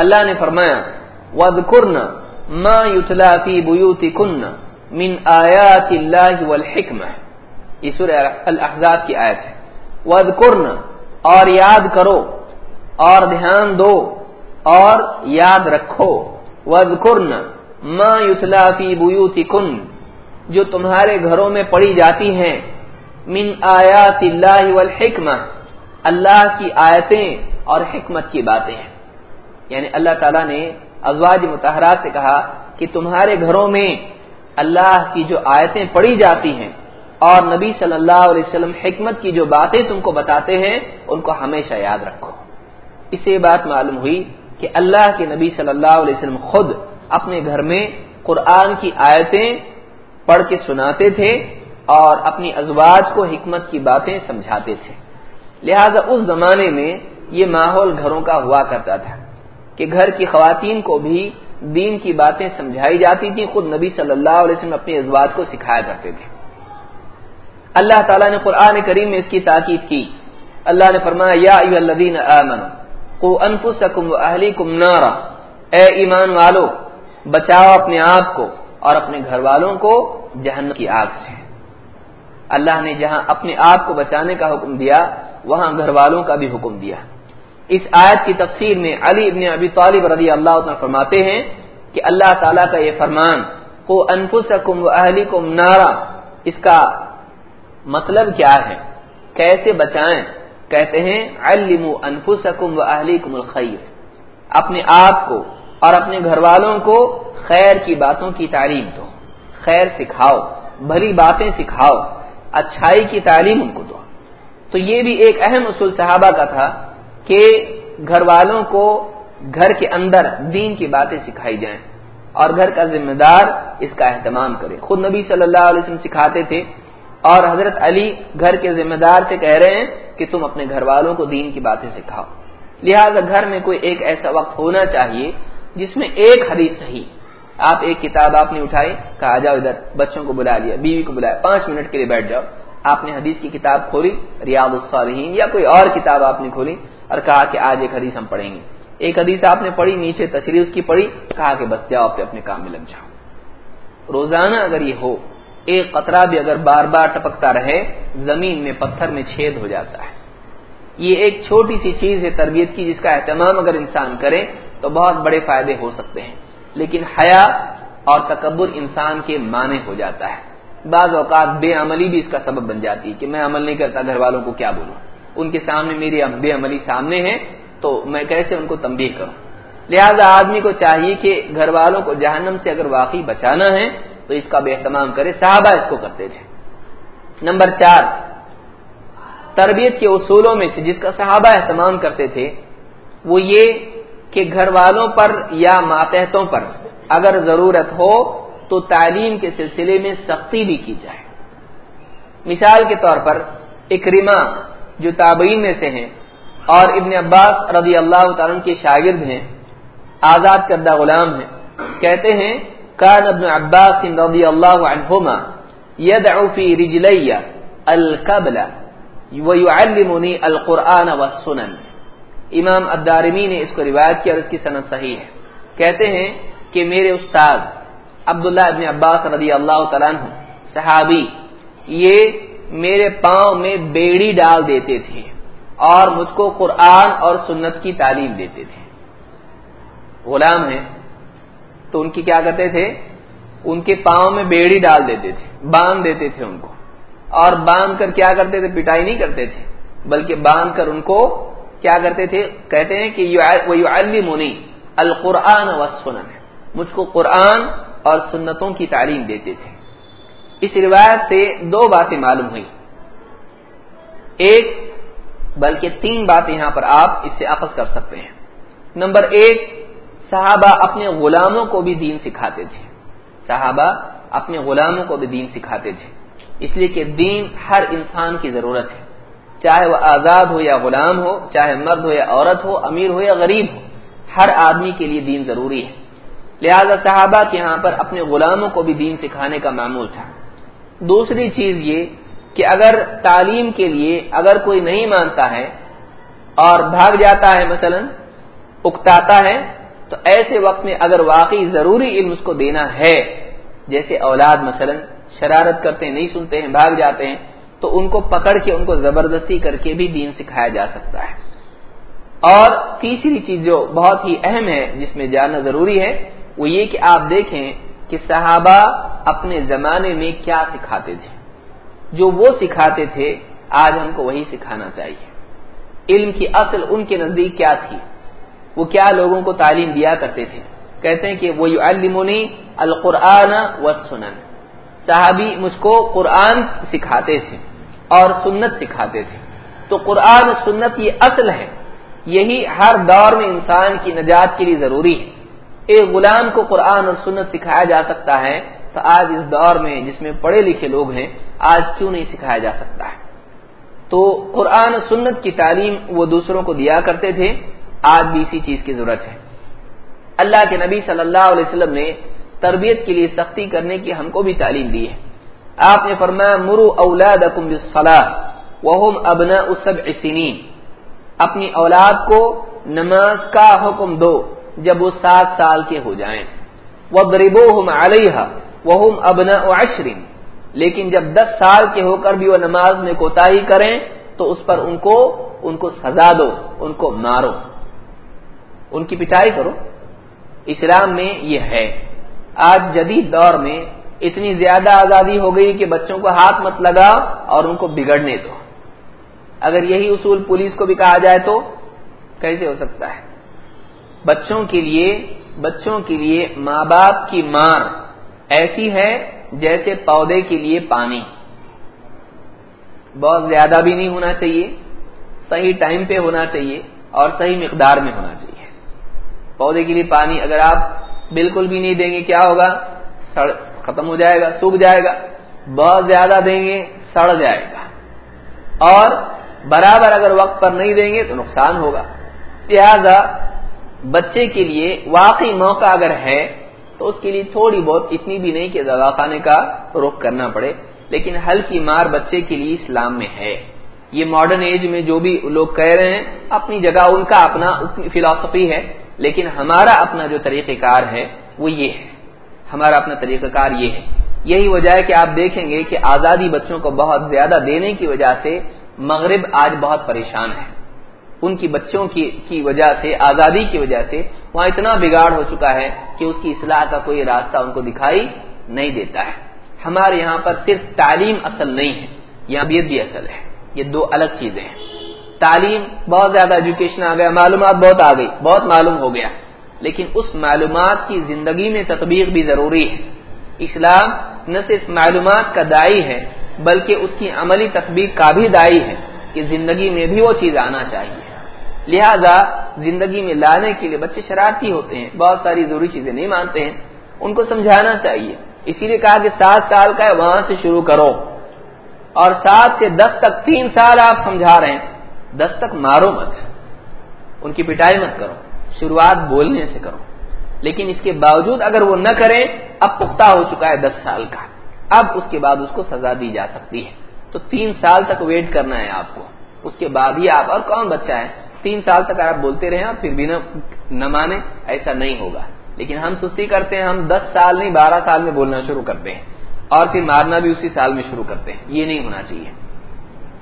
اللہ نے فرمایا ود کرن ما یتلا فی بیوتی کن من آیات اللہ والحکم یہ سورہ الاحزاب کی آیت ہے۔ ود کرن اور یاد کرو، اور دھیان دو، اور یاد رکھو۔ ود کرن ما یتلا فی کن جو تمہارے گھروں میں پڑی جاتی ہیں۔ من آیات اللہ والحکمہ۔ اللہ کی آیتیں اور حکمت کی باتیں ہیں۔ یعنی اللہ تعالیٰ نے ازواج متحرات سے کہا کہ تمہارے گھروں میں اللہ کی جو آیتیں پڑھی جاتی ہیں اور نبی صلی اللہ علیہ وسلم حکمت کی جو باتیں تم کو بتاتے ہیں، ان کو ہمیشہ یاد رکھو۔ اس سے بات معلوم ہوئی کہ اللہ کے نبی صلی اللہ علیہ وسلم خود اپنے گھر میں قرآن کی آیتیں پڑھ کے سناتے تھے اور اپنی ازواج کو حکمت کی باتیں سمجھاتے تھے۔ لہذا اس زمانے میں یہ ماحول گھروں کا ہوا کرتا تھا کہ گھر کی خواتین کو بھی دین کی باتیں سمجھائی جاتی تھی خود نبی صلی اللہ علیہ وسلم اپنی ازواج کو سکھایا کرتے تھے۔ اللہ تعالیٰ نے قرآن کریم میں اس کی تاکید کی۔ اللہ نے فرمایا، یا الذین آمنوا، قو انفسکم و اہلیکم نارا۔ اے ایمان والو، بچاؤ اپنے آپ کو اور اپنے گھر والوں کو جہنم کی آگ سے۔ اللہ نے جہاں اپنے آپ کو بچانے کا حکم دیا وہاں گھر والوں کا بھی حکم دیا اس آیت کی تفسیر میں علی ابن ابی طالب رضی اللہ عنہ فرماتے ہیں کہ اللہ تعالیٰ کا یہ فرمان کو انفسکم و اہلیکم نارا۔ اس کا مطلب کیا ہے؟ کیسے بچائیں؟ کہتے ہیں، علموا انفسکم و اہلیکم الخیر اپنے آپ کو اور اپنے گھر والوں کو خیر کی باتوں کی تعلیم دو۔ خیر سکھاؤ، بھلی باتیں سکھاؤ، اچھائی کی تعلیم ان کو تو یہ بھی ایک اہم اصول صحابہ کا تھا کہ گھر والوں کو گھر کے اندر دین کی باتیں سکھائی جائیں اور گھر کا ذمہ دار اس کا اہتمام کرے۔ خود نبی صلی اللہ علیہ وسلم سکھاتے تھے اور حضرت علی گھر کے ذمہ دار سے کہہ رہے ہیں کہ تم اپنے گھر والوں کو دین کی باتیں سکھاؤ۔ لہذا گھر میں کوئی ایک ایسا وقت ہونا چاہیے جس میں ایک حدیث صحیح، آپ ایک کتاب آپ نے اٹھائی، کہا جاؤ ادھر، بچوں کو بلا لیا، بیوی کو بلایا، پانچ منٹ کے لیے بیٹھ جاؤ۔ آپ نے حدیث کی کتاب کھولی، ریاض الصالحین، یا کوئی اور کتاب آپ نے کھولی اور کہا کہ آج ایک حدیث ہم پڑھیں گے۔ ایک حدیث آپ نے پڑھی، نیچے تشریح اس کی پڑھی، کہا کہ بس جاؤ اپنے اپنے کام میں لگ جاؤ۔ روزانہ اگر یہ ہو، ایک قطرہ بھی اگر بار بار ٹپکتا رہے، زمین میں، پتھر میں چھید ہو جاتا ہے۔ یہ ایک چھوٹی سی چیز ہے تربیت کی، جس کا اہتمام اگر انسان کرے تو بہت بڑے فائدے ہو سکتے ہیں۔ لیکن حیا اور تکبر انسان کے معنی ہو جاتا ہے۔ بعض اوقات بے عملی بھی اس کا سبب بن جاتی ہے کہ میں عمل نہیں کرتا گھر والوں کو کیا بولوں؟ ان کے سامنے میری بے عملی سامنے ہے تو میں کیسے ان کو تنبیہ کروں؟ لہذا آدمی کو چاہیے کہ گھر والوں کو جہنم سے اگر واقعی بچانا ہے، تو اس کا بے اہتمام کرے، صحابہ اس کو کرتے تھے۔ نمبر چار، تربیت کے اصولوں میں سے جس کا صحابہ اہتمام کرتے تھے، وہ یہ کہ گھر والوں پر یا ماتحتوں پر اگر ضرورت ہو تو تعلیم کے سلسلے میں سختی بھی کی جائے۔ مثال کے طور پر اکرما جو تابعین میں سے ہیں اور ابن عباس رضی اللہ تعالیٰ کے شاگرد ہیں، آزاد کردہ غلام ہیں، کہتے ہیں، کان ابن عباس رضی اللہ عنہما يدعو في رجلي القبل ويعلمني القرآن والسنن. امام الدارمی نے اس کو روایت کیا اور اس کی صنعت صحیح ہے۔ کہتے ہیں کہ میرے استاد عبداللہ ابن عباس رضی اللہ تعالیٰ عنہ، صحابی، یہ میرے پاؤں میں بیڑی ڈال دیتے تھے اور مجھ کو قرآن اور سنت کی تعلیم دیتے تھے۔ غلام ہیں، تو ان کی کیا کرتے تھے؟ ان کے پاؤں میں بیڑی ڈال دیتے تھے، باندھ دیتے تھے ان کو۔ اور باندھ کر کیا کرتے تھے؟ پٹائی نہیں کرتے تھے، بلکہ باندھ کر ان کو کیا کرتے تھے؟ کہتے ہیں کہ منی القرآن و سنن مجھ کو قرآن اور سنتوں کی تعلیم دیتے تھے۔ اس روایت سے دو باتیں معلوم ہوئی ایک، بلکہ تین باتیں یہاں پر آپ اس سے اخذ کر سکتے ہیں۔ نمبر ایک، صحابہ اپنے غلاموں کو بھی دین سکھاتے تھے۔ صحابہ اپنے غلاموں کو بھی دین سکھاتے تھے۔ اس لیے کہ دین ہر انسان کی ضرورت ہے۔ چاہے وہ آزاد ہو یا غلام ہو، چاہے مرد ہو یا عورت ہو، امیر ہو یا غریب ہو، ہر آدمی کے لیے دین ضروری ہے۔ لہذا صحابہ کے یہاں پر اپنے غلاموں کو بھی دین سکھانے کا معمول تھا۔ دوسری چیز یہ کہ اگر تعلیم کے لیے اگر کوئی نہیں مانتا ہے اور بھاگ جاتا ہے مثلا، اکتاتا ہے، تو ایسے وقت میں اگر واقعی ضروری علم اس کو دینا ہے، جیسے اولاد مثلا شرارت کرتے ہیں، نہیں سنتے ہیں، بھاگ جاتے ہیں، تو ان کو پکڑ کے، ان کو زبردستی کر کے بھی دین سکھایا جا سکتا ہے۔ اور تیسری چیز جو بہت ہی اہم ہے، جس میں جاننا ضروری ہے وہ یہ کہ آپ دیکھیں کہ صحابہ اپنے زمانے میں کیا سکھاتے تھے۔ جو وہ سکھاتے تھے، آج ہم کو وہی سکھانا چاہیے۔ علم کی اصل ان کے نزدیک کیا تھی؟ وہ کیا لوگوں کو تعلیم دیا کرتے تھے؟ کہتے ہیں کہ وہ المنی القرآن و سنن صحابی مجھ کو قرآن سکھاتے تھے اور سنت سکھاتے تھے۔ تو قرآن سنت یہ اصل ہے۔ یہی ہر دور میں انسان کی نجات کے لیے ضروری ہے۔ ایک غلام کو قرآن اور سنت سکھایا جا سکتا ہے، تو آج اس دور میں جس میں پڑھے لکھے لوگ ہیں، آج کیوں نہیں سکھایا جا سکتا ہے؟ تو قرآن و سنت کی تعلیم وہ دوسروں کو دیا کرتے تھے، آج بھی اسی چیز کی ضرورت ہے۔ اللہ کے نبی صلی اللہ علیہ وسلم نے تربیت کے لیے سختی کرنے کی ہم کو بھی تعلیم دی ہے۔ آپ نے فرمایا مرو اولاد وهم ابناء سبع سنین۔ اپنی اولاد کو نماز کا حکم دو۔ جب وہ سات سال کے ہو جائیں۔ وہ وضربوهم علیہا وهم ابناء عشر۔ لیکن جب دس سال کے ہو کر بھی وہ نماز میں کوتاہی کریں، تو اس پر ان کو ان کو سزا دو، ان کو مارو۔ ان کی پٹائی کرو۔ اسلام میں یہ ہے۔ آج جدید دور میں اتنی زیادہ آزادی ہو گئی کہ بچوں کو ہاتھ مت لگا اور ان کو بگڑنے دو۔ اگر یہی اصول پولیس کو بھی کہا جائے تو کیسے ہو سکتا ہے؟ بچوں کے لیے، بچوں کے لیے ماں باپ کی مار ایسی ہے جیسے پودے کے لیے پانی۔ بہت زیادہ بھی نہیں ہونا چاہیے، صحیح ٹائم پہ ہونا چاہیے اور صحیح مقدار میں ہونا چاہیے۔ پودے کے لیے پانی اگر آپ بالکل بھی نہیں دیں گے، کیا ہوگا؟ سڑ ختم ہو جائے گا، سوکھ جائے گا۔ بہت زیادہ دیں گے، سڑ جائے گا۔ اور برابر اگر وقت پر نہیں دیں گے تو نقصان ہوگا۔ لہذا بچے کے لیے واقعی موقع اگر ہے، تو اس کے لیے تھوڑی بہت اتنی بھی نہیں کہ دوا خانے کا رخ کرنا پڑے، لیکن ہلکی مار بچے کے لیے اسلام میں ہے۔ یہ ماڈرن ایج میں جو بھی لوگ کہہ رہے ہیں، اپنی جگہ ان کا اپنا فلاسفی ہے، لیکن ہمارا اپنا جو طریقہ کار ہے، وہ یہ ہے۔ ہمارا اپنا طریقہ کار یہ ہے۔ یہی وجہ ہے کہ آپ دیکھیں گے کہ آزادی بچوں کو بہت زیادہ دینے کی وجہ سے مغرب آج بہت پریشان ہے۔ ان کی بچوں کی کی وجہ سے، آزادی کی وجہ سے وہاں اتنا بگاڑ ہو چکا ہے کہ اس کی اصلاح کا کوئی راستہ ان کو دکھائی نہیں دیتا ہے۔ ہمارے یہاں پر صرف تعلیم اصل نہیں ہے یہاں بیت بھی اصل ہے۔ یہ دو الگ چیزیں ہیں۔ تعلیم بہت زیادہ ایجوکیشن آ گیا، معلومات بہت آ گئی، بہت معلوم ہو گیا۔ لیکن اس معلومات کی زندگی میں تطبیق بھی ضروری ہے۔ اسلام نہ صرف معلومات کا دائی ہے، بلکہ اس کی عملی تطبیق کا بھی دائی ہے کہ زندگی میں بھی وہ چیز آنا چاہیے۔ لہذا زندگی میں لانے کے لیے بچے شرارتی ہوتے ہیں، بہت ساری ضروری چیزیں نہیں مانتے ہیں۔ ان کو سمجھانا چاہیے۔ اسی لیے کہا کہ سات سال کا ہے، وہاں سے شروع کرو۔ اور سات سے دس تک تین سال آپ سمجھا رہے ہیں۔ دس تک مارو مت۔ ان کی پٹائی مت کرو۔ شروعات بولنے سے کرو۔ لیکن اس کے باوجود اگر وہ نہ کریں، اب پختہ ہو چکا ہے دس سال کا۔ اب اس کے بعد اس کو سزا دی جا سکتی ہے۔ تو تین سال تک ویٹ کرنا ہے آپ کو۔ اس کے بعد ہی آپ اور کون بچہ ہے؟ تین سال تک آپ بولتے رہے اور پھر بھی نہ مانے ایسا نہیں ہوگا۔ لیکن ہم سستی کرتے ہیں، ہم دس سال نہیں، بارہ سال میں بولنا شروع کرتے ہیں۔ اور پھر مارنا بھی اسی سال میں شروع کرتے ہیں۔ یہ نہیں ہونا چاہیے۔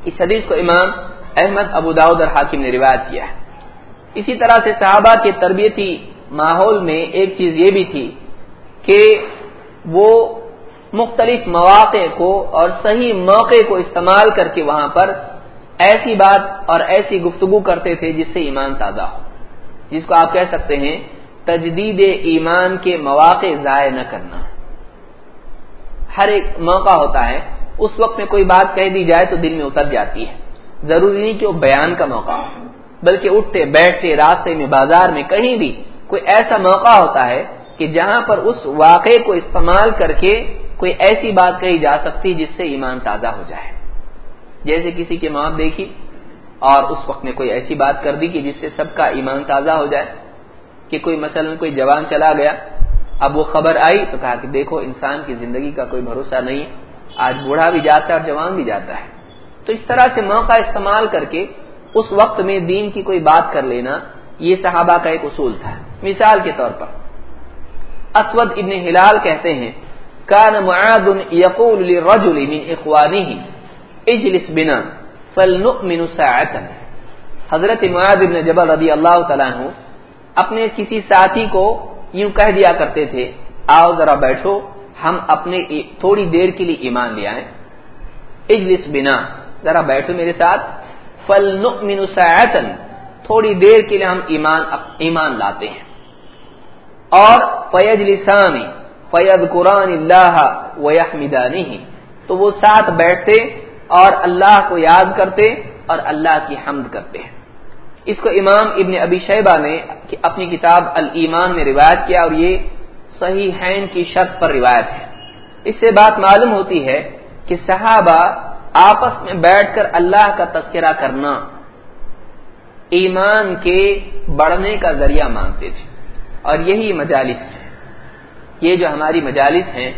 اس حدیث کو امام احمد ابو داود اور حاکم نے روایت کیا ہے۔ اسی طرح سے صحابہ کے تربیتی ماحول میں ایک چیز یہ بھی تھی کہ وہ مختلف مواقع کو اور صحیح موقع کو استعمال کر کے وہاں پر ایسی بات اور ایسی گفتگو کرتے تھے جس سے ایمان تازہ ہو۔ جس کو آپ کہہ سکتے ہیں، تجدید ایمان کے مواقع ضائع نہ کرنا۔ ہر ایک موقع ہوتا ہے، اس وقت میں کوئی بات کہہ دی جائے تو دل میں اتر جاتی ہے۔ ضروری نہیں کہ وہ بیان کا موقع ہو، بلکہ اٹھتے، بیٹھتے، راستے میں، بازار میں، کہیں بھی کوئی ایسا موقع ہوتا ہے کہ جہاں پر اس واقعے کو استعمال کر کے کوئی ایسی بات کہی جا سکتی جس سے ایمان تازہ ہو جائے۔ جیسے کسی کی موت دیکھی اور اس وقت میں کوئی ایسی بات کر دی کہ جس سے سب کا ایمان تازہ ہو جائے کہ کوئی مثلا کوئی جوان چلا گیا۔ اب وہ خبر آئی تو کہا کہ دیکھو، انسان کی زندگی کا کوئی بھروسہ نہیں ہے۔ آج بوڑھا بھی جاتا ہے اور جوان بھی جاتا ہے۔ تو اس طرح سے موقع استعمال کر کے اس وقت میں دین کی کوئی بات کر لینا یہ صحابہ کا ایک اصول تھا۔ مثال کے طور پر اسود ابن ہلال کہتے ہیں، کان معاذ یقول للرجل من اخوانه اجلس بنا، فلنؤمن ساعتا۔ حضرت معاذ ابن جبل رضی اللہ تعالیٰ عنہ اپنے کسی ساتھی کو یوں کہہ دیا کرتے تھے، آؤ ذرا بیٹھو، ہم اپنے تھوڑی دیر کے لیے ایمان لے آئیں۔ اجلس بنا، ذرا بیٹھو میرے ساتھ۔ فل ساعتا، تھوڑی دیر کے لیے ہم ایمان ایمان لاتے ہیں۔ اور فیج لسانی فید قرآن اللہ وحمدانی تو وہ ساتھ بیٹھتے اور اللہ کو یاد کرتے اور اللہ کی حمد کرتے ہیں۔ اس کو امام ابن ابی شیبہ نے اپنی کتاب المان میں روایت کیا اور یہ صحیح ہین کی شرط پر روایت ہے۔ اس سے بات معلوم ہوتی ہے کہ صحابہ آپس میں بیٹھ کر اللہ کا تذکرہ کرنا ایمان کے بڑھنے کا ذریعہ مانگتے تھے۔ اور یہی مجالس ہے یہ جو ہماری مجالس ہیں،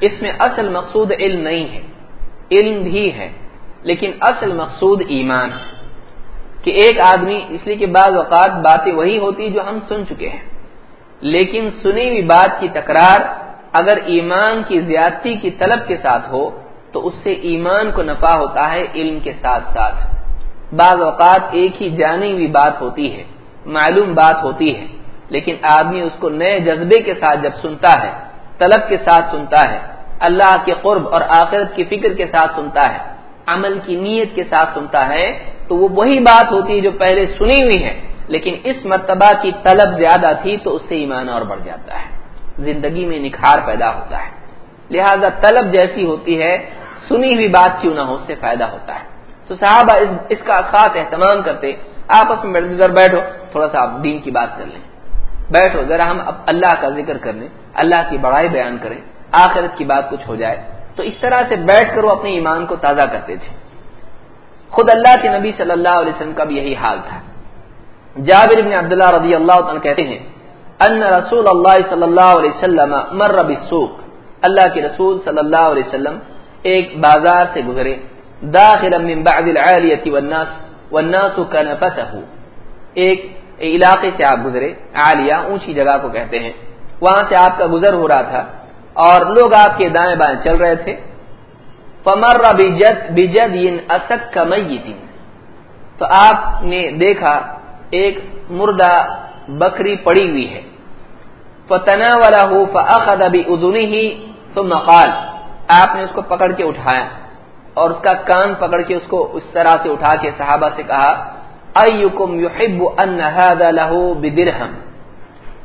اس میں اصل مقصود علم نہیں ہے۔ علم بھی ہے، لیکن اصل مقصود ایمان ہے۔ کہ ایک آدمی، اس لیے کہ بعض اوقات باتیں وہی ہوتی جو ہم سن چکے ہیں۔ لیکن سنی ہوئی بات کی تکرار اگر ایمان کی زیادتی کی طلب کے ساتھ ہو، تو اس سے ایمان کو نفع ہوتا ہے علم کے ساتھ ساتھ۔ بعض اوقات ایک ہی جانی ہوئی بات ہوتی ہے، معلوم بات ہوتی ہے، لیکن آدمی اس کو نئے جذبے کے ساتھ جب سنتا ہے، طلب کے ساتھ سنتا ہے اللہ کے قرب اور آخرت کی فکر کے ساتھ سنتا ہے، عمل کی نیت کے ساتھ سنتا ہے، تو وہ وہی بات ہوتی ہے جو پہلے سنی ہوئی ہے، لیکن اس مرتبہ کی طلب زیادہ تھی تو اس سے ایمان اور بڑھ جاتا ہے۔ زندگی میں نکھار پیدا ہوتا ہے۔ لہذا طلب جیسی ہوتی ہے، سنی ہوئی بات کیوں نہ ہو، اس سے فائدہ ہوتا ہے۔ تو صحابہ اس کا خاص اہتمام کرتے، آپس میں بیٹھو، تھوڑا سا آپ دین کی بات کر لیں۔ بیٹھو، ذرا ہم اللہ کا ذکر کر لیں، اللہ کی بڑائی بیان کریں۔ آخرت کی بات کچھ ہو جائے۔ تو اس طرح سے بیٹھ کر وہ اپنے ایمان کو تازہ کرتے تھے۔ خود اللہ کے نبی صلی اللہ علیہ وسلم کا بھی یہی حال تھا۔ جابر بن عبداللہ رضی اللہ عنہ کہتے ہیں، ان رسول اللہ صلی اللہ علیہ وسلم مر بالسوق۔ اللہ کے رسول صلی اللہ علیہ وسلم ایک بازار سے گزرے۔ داخلا من بعد العالیہ والناس والناس كنفته ایک علاقے سے آپ گزرے، عالیہ اونچی جگہ کو کہتے ہیں۔ وہاں سے آپ کا گزر ہو رہا تھا۔ اور لوگ آپ کے دائیں بائیں چل رہے تھے۔ فمر بجد بجد ان اسک کمیت تو آپ نے دیکھا ایک مردہ بکری پڑی ہوئی ہے۔ فتنا والا ہو فخد ابھی ادنی ہی تو مقال آپ نے اس کو پکڑ کے اٹھایا اور اس کا کان پکڑ کے اس کو اس طرح سے اٹھا کے صحابہ سے کہا ایکم یحب ان هذا له بدرهم؟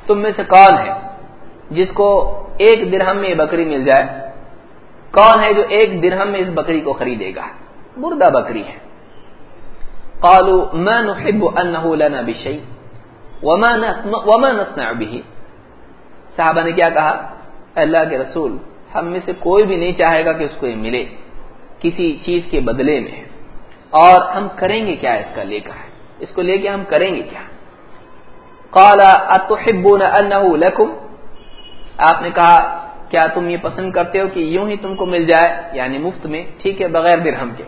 تم میں سے کون ہے؟ جس کو ایک درہم میں بکری مل جائے، کون ہے جو ایک درہم میں اس بکری کو خریدے گا؟ مردہ بکری ہے۔ قالوا ما نحب انه لنا بشيء وما وما نصنع به۔ صحابہ نے کیا کہا؟ اللہ کے رسول، ہم میں سے کوئی بھی نہیں چاہے گا کہ اس کو یہ ملے کسی چیز کے بدلے میں۔ اور ہم کریں گے کیا اس کا لے کر؟ اس کو لے کے ہم کریں گے کیا؟ قال اتحبون انه لكم آپ نے کہا، کیا تم یہ پسند کرتے ہو کہ یوں ہی تم کو مل جائے؟ یعنی مفت میں، ٹھیک ہے، بغیر درہم کے۔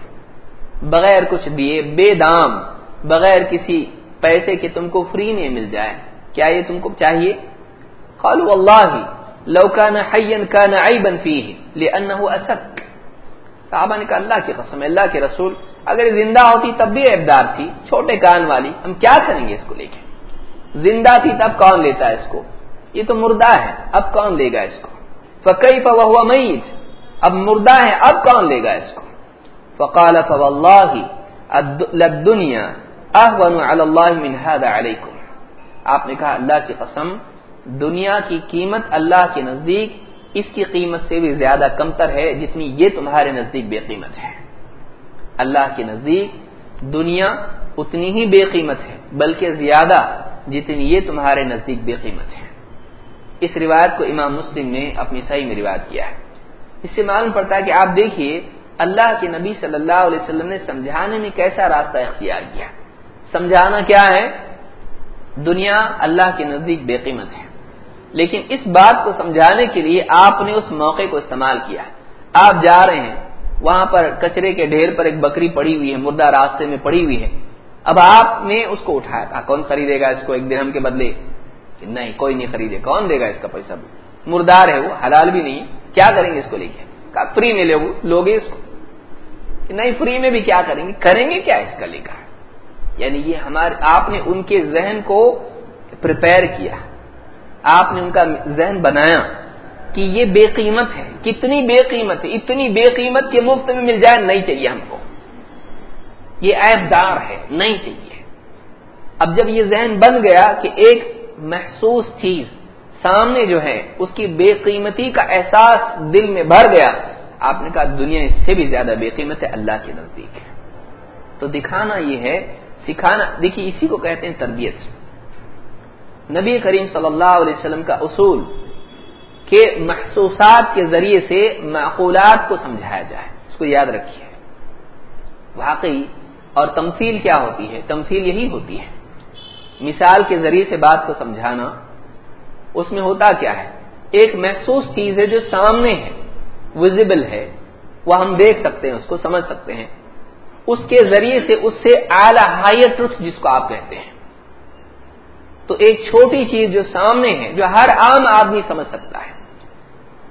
بغیر کچھ دیے، بے دام، بغیر کسی پیسے کے تم کو فری میں مل جائے۔ کیا یہ تم کو چاہیے؟ قالوا والله لو كان حيا كان عيبا فيه لانه اسك صحابہ نے کہا، اللہ کی قسم اللہ کے رسول، اگر زندہ ہوتی تب بھی عیبدار تھی، چھوٹے کان والی، ہم کیا کریں گے اس کو لے کے؟ زندہ تھی تب کون لیتا ہے اس کو؟ یہ تو مردہ ہے، اب کون لے گا اس کو؟ فقی فہو میت اب مردہ ہے، اب کون لے گا اس کو؟ فقال فوالله للدنيا اهون على الله من هذا عليكم۔ آپ نے کہا، اللہ کی قسم، دنیا کی قیمت اللہ کے نزدیک اس کی قیمت سے بھی زیادہ کمتر ہے جتنی یہ تمہارے نزدیک بے قیمت ہے۔ اللہ کے نزدیک دنیا اتنی ہی بے قیمت ہے، بلکہ زیادہ جتنی یہ تمہارے نزدیک بے قیمت ہے۔ اس روایت کو امام مسلم نے اپنی صحیح میں روایت کیا ہے۔ اس سے معلوم پڑتا ہے کہ آپ دیکھیے، اللہ کے نبی صلی اللہ علیہ وسلم نے سمجھانے میں کیسا راستہ اختیار کیا۔ سمجھانا کیا ہے؟ دنیا اللہ کے نزدیک بے قیمت ہے۔ لیکن اس بات کو سمجھانے کے لیے آپ نے اس موقع کو استعمال کیا۔ آپ جا رہے ہیں، وہاں پر کچرے کے ڈھیر پر ایک بکری پڑی ہوئی ہے، مردہ راستے میں پڑی ہوئی ہے۔ اب آپ نے اس کو اٹھایا کہا کون خریدے گا اس کو ایک درہم کے بدلے؟ کہ نہیں، کوئی نہیں خریدے، کون دے گا اس کا پیسہ بھی؟ مردار ہے وہ، حلال بھی نہیں کیا کریں گے اس کو لے کے؟ کہا فری میں لے وہ لوگے اس کو۔ کہ نہیں فری میں بھی کیا کریں گے؟ کریں گے کیا اس کا لے کر یعنی یہ ہمارے، آپ نے ان کے ذہن کو پریپئر کیا۔ آپ نے ان کا ذہن بنایا کہ یہ بے قیمت ہے۔ کتنی بے قیمت ہے، اتنی بے قیمت کے مفت میں مل جائے، نہیں چاہیے ہم کو۔ یہ عیب دار ہے، نہیں چاہیے۔ اب جب یہ ذہن بن گیا کہ ایک محسوس چیز سامنے جو ہے، اس کی بے قیمتی کا احساس دل میں بھر گیا۔ آپ نے کہا، دنیا اس سے بھی زیادہ بے قیمت ہے، اللہ کے نزدیک ہے۔ تو دکھانا یہ ہے، سکھانا، دیکھیے، اسی کو کہتے ہیں تربیت۔ نبی کریم صلی اللہ علیہ وسلم کا اصول کہ محسوسات کے ذریعے سے معقولات کو سمجھایا جائے۔ اس کو یاد رکھیے۔ واقعی اور تمثیل کیا ہوتی ہے؟ تمثیل یہی ہوتی ہے۔ مثال کے ذریعے سے بات کو سمجھانا، اس میں ہوتا کیا ہے؟ ایک محسوس چیز ہے جو سامنے ہے ویزیبل ہے، وہ ہم دیکھ سکتے ہیں، اس کو سمجھ سکتے ہیں۔ اس کے ذریعے سے اس سے اعلی ہائر ٹروتھ جس کو آپ کہتے ہیں۔ تو ایک چھوٹی چیز جو سامنے ہے، جو ہر عام آدمی سمجھ سکتا ہے،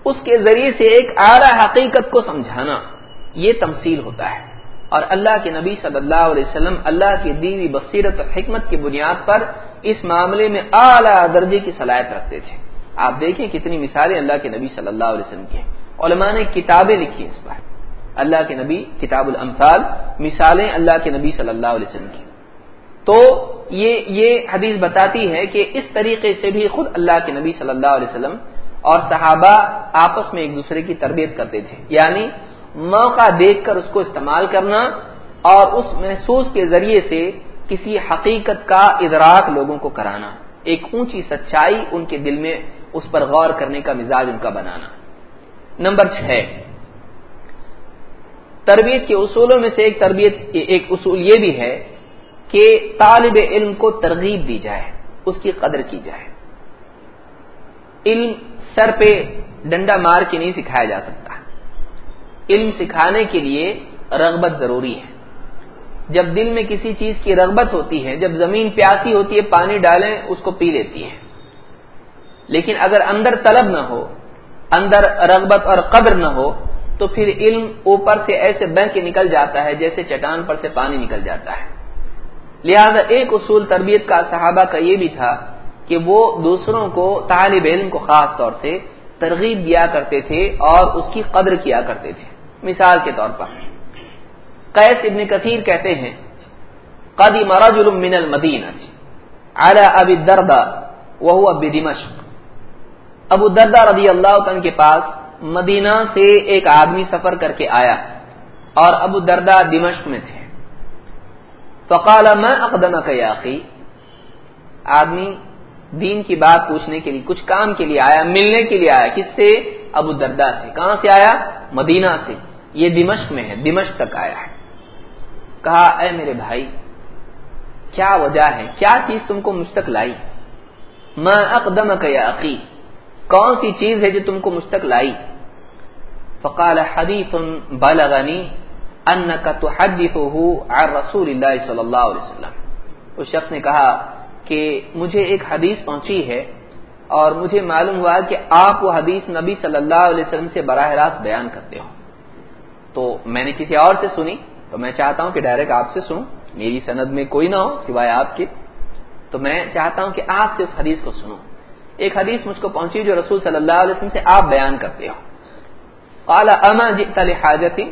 اس کے ذریعے سے ایک اعلی حقیقت کو سمجھانا، یہ تمثیل ہوتا ہے۔ اور اللہ کے نبی صلی اللہ علیہ وسلم اللہ کی دیوی بصیرت اور حکمت کی بنیاد پر اس معاملے میں اعلی درجے کی صلاحیت رکھتے تھے۔ آپ دیکھیں کتنی مثالیں اللہ کے نبی صلی اللہ علیہ وسلم کی ہیں۔ علماء نے کتابیں لکھی اس پر۔ اللہ کے نبی کتاب الامثال مثالیں اللہ کے نبی صلی اللہ علیہ وسلم کی۔ تو یہ یہ حدیث بتاتی ہے کہ اس طریقے سے بھی خود اللہ کے نبی صلی اللہ علیہ وسلم اور صحابہ آپس میں ایک دوسرے کی تربیت کرتے تھے۔ یعنی موقع دیکھ کر اس کو استعمال کرنا اور اس محسوس کے ذریعے سے کسی حقیقت کا ادراک لوگوں کو کرانا، ایک اونچی سچائی ان کے دل میں اس پر غور کرنے کا مزاج ان کا بنانا۔ نمبر چھ تربیت کے اصولوں میں سے ایک تربیت، ایک اصول یہ بھی ہے کہ طالب علم کو ترغیب دی جائے، اس کی قدر کی جائے۔ علم سر پہ ڈنڈا مار کے نہیں سکھایا جا سکتا۔ علم سکھانے کے لیے رغبت ضروری ہے۔ جب دل میں کسی چیز کی رغبت ہوتی ہے، جب زمین پیاسی ہوتی ہے، پانی ڈالیں، اس کو پی لیتی ہے لیکن اگر اندر طلب نہ ہو، اندر رغبت اور قدر نہ ہو، تو پھر علم اوپر سے ایسے بہ کے نکل جاتا ہے جیسے چٹان پر سے پانی نکل جاتا ہے۔ لہذا ایک اصول تربیت کا صحابہ کا یہ بھی تھا کہ وہ دوسروں کو، طالب علم کو خاص طور سے ترغیب دیا کرتے تھے اور اس کی قدر کیا کرتے تھے۔ مثال کے طور پر۔ قیس ابن کثیر کہتے ہیں قدیم رجل من المدینہ على ابی الدردہ وهو بدمشق ابو دردہ رضی اللہ عنہ کے پاس مدینہ سے ایک آدمی سفر کر کے آیا اور ابو دردہ دمشق میں تھے۔ فقال میں اقدم کا آدمی دین کی بات پوچھنے کے لیے، کچھ کام کے لیے آیا، ملنے کے لیے آیا۔ کس سے؟ ابو دردا سے۔ کہاں سے آیا؟ مدینہ سے۔ یہ دمشق میں ہے، دمشق تک آیا ہے۔ کہا، اے میرے بھائی، کیا وجہ ہے؟ کیا چیز تم کو مجھ تک لائی میں اقدم کا عقی کون سی چیز ہے جو تم کو مجھ تک لائی فقال، حدیث بلغنی انك تحدثه عن رسول اللہ صلی اللہ علیہ وسلم۔ اس شخص نے کہا کہ مجھے ایک حدیث پہنچی ہے اور مجھے معلوم ہوا کہ آپ وہ حدیث نبی صلی اللہ علیہ وسلم سے براہ راست بیان کرتے ہو تو میں نے کسی اور سے سنی تو میں چاہتا ہوں کہ ڈائریکٹ آپ سے سنوں، میری سند میں کوئی نہ ہو سوائے آپ کے۔ تو میں چاہتا ہوں کہ آپ سے اس حدیث کو سنوں۔ ایک حدیث مجھ کو پہنچی جو رسول صلی اللہ علیہ وسلم سے آپ بیان کرتے ہو قال، اما جئت لحاجتی؟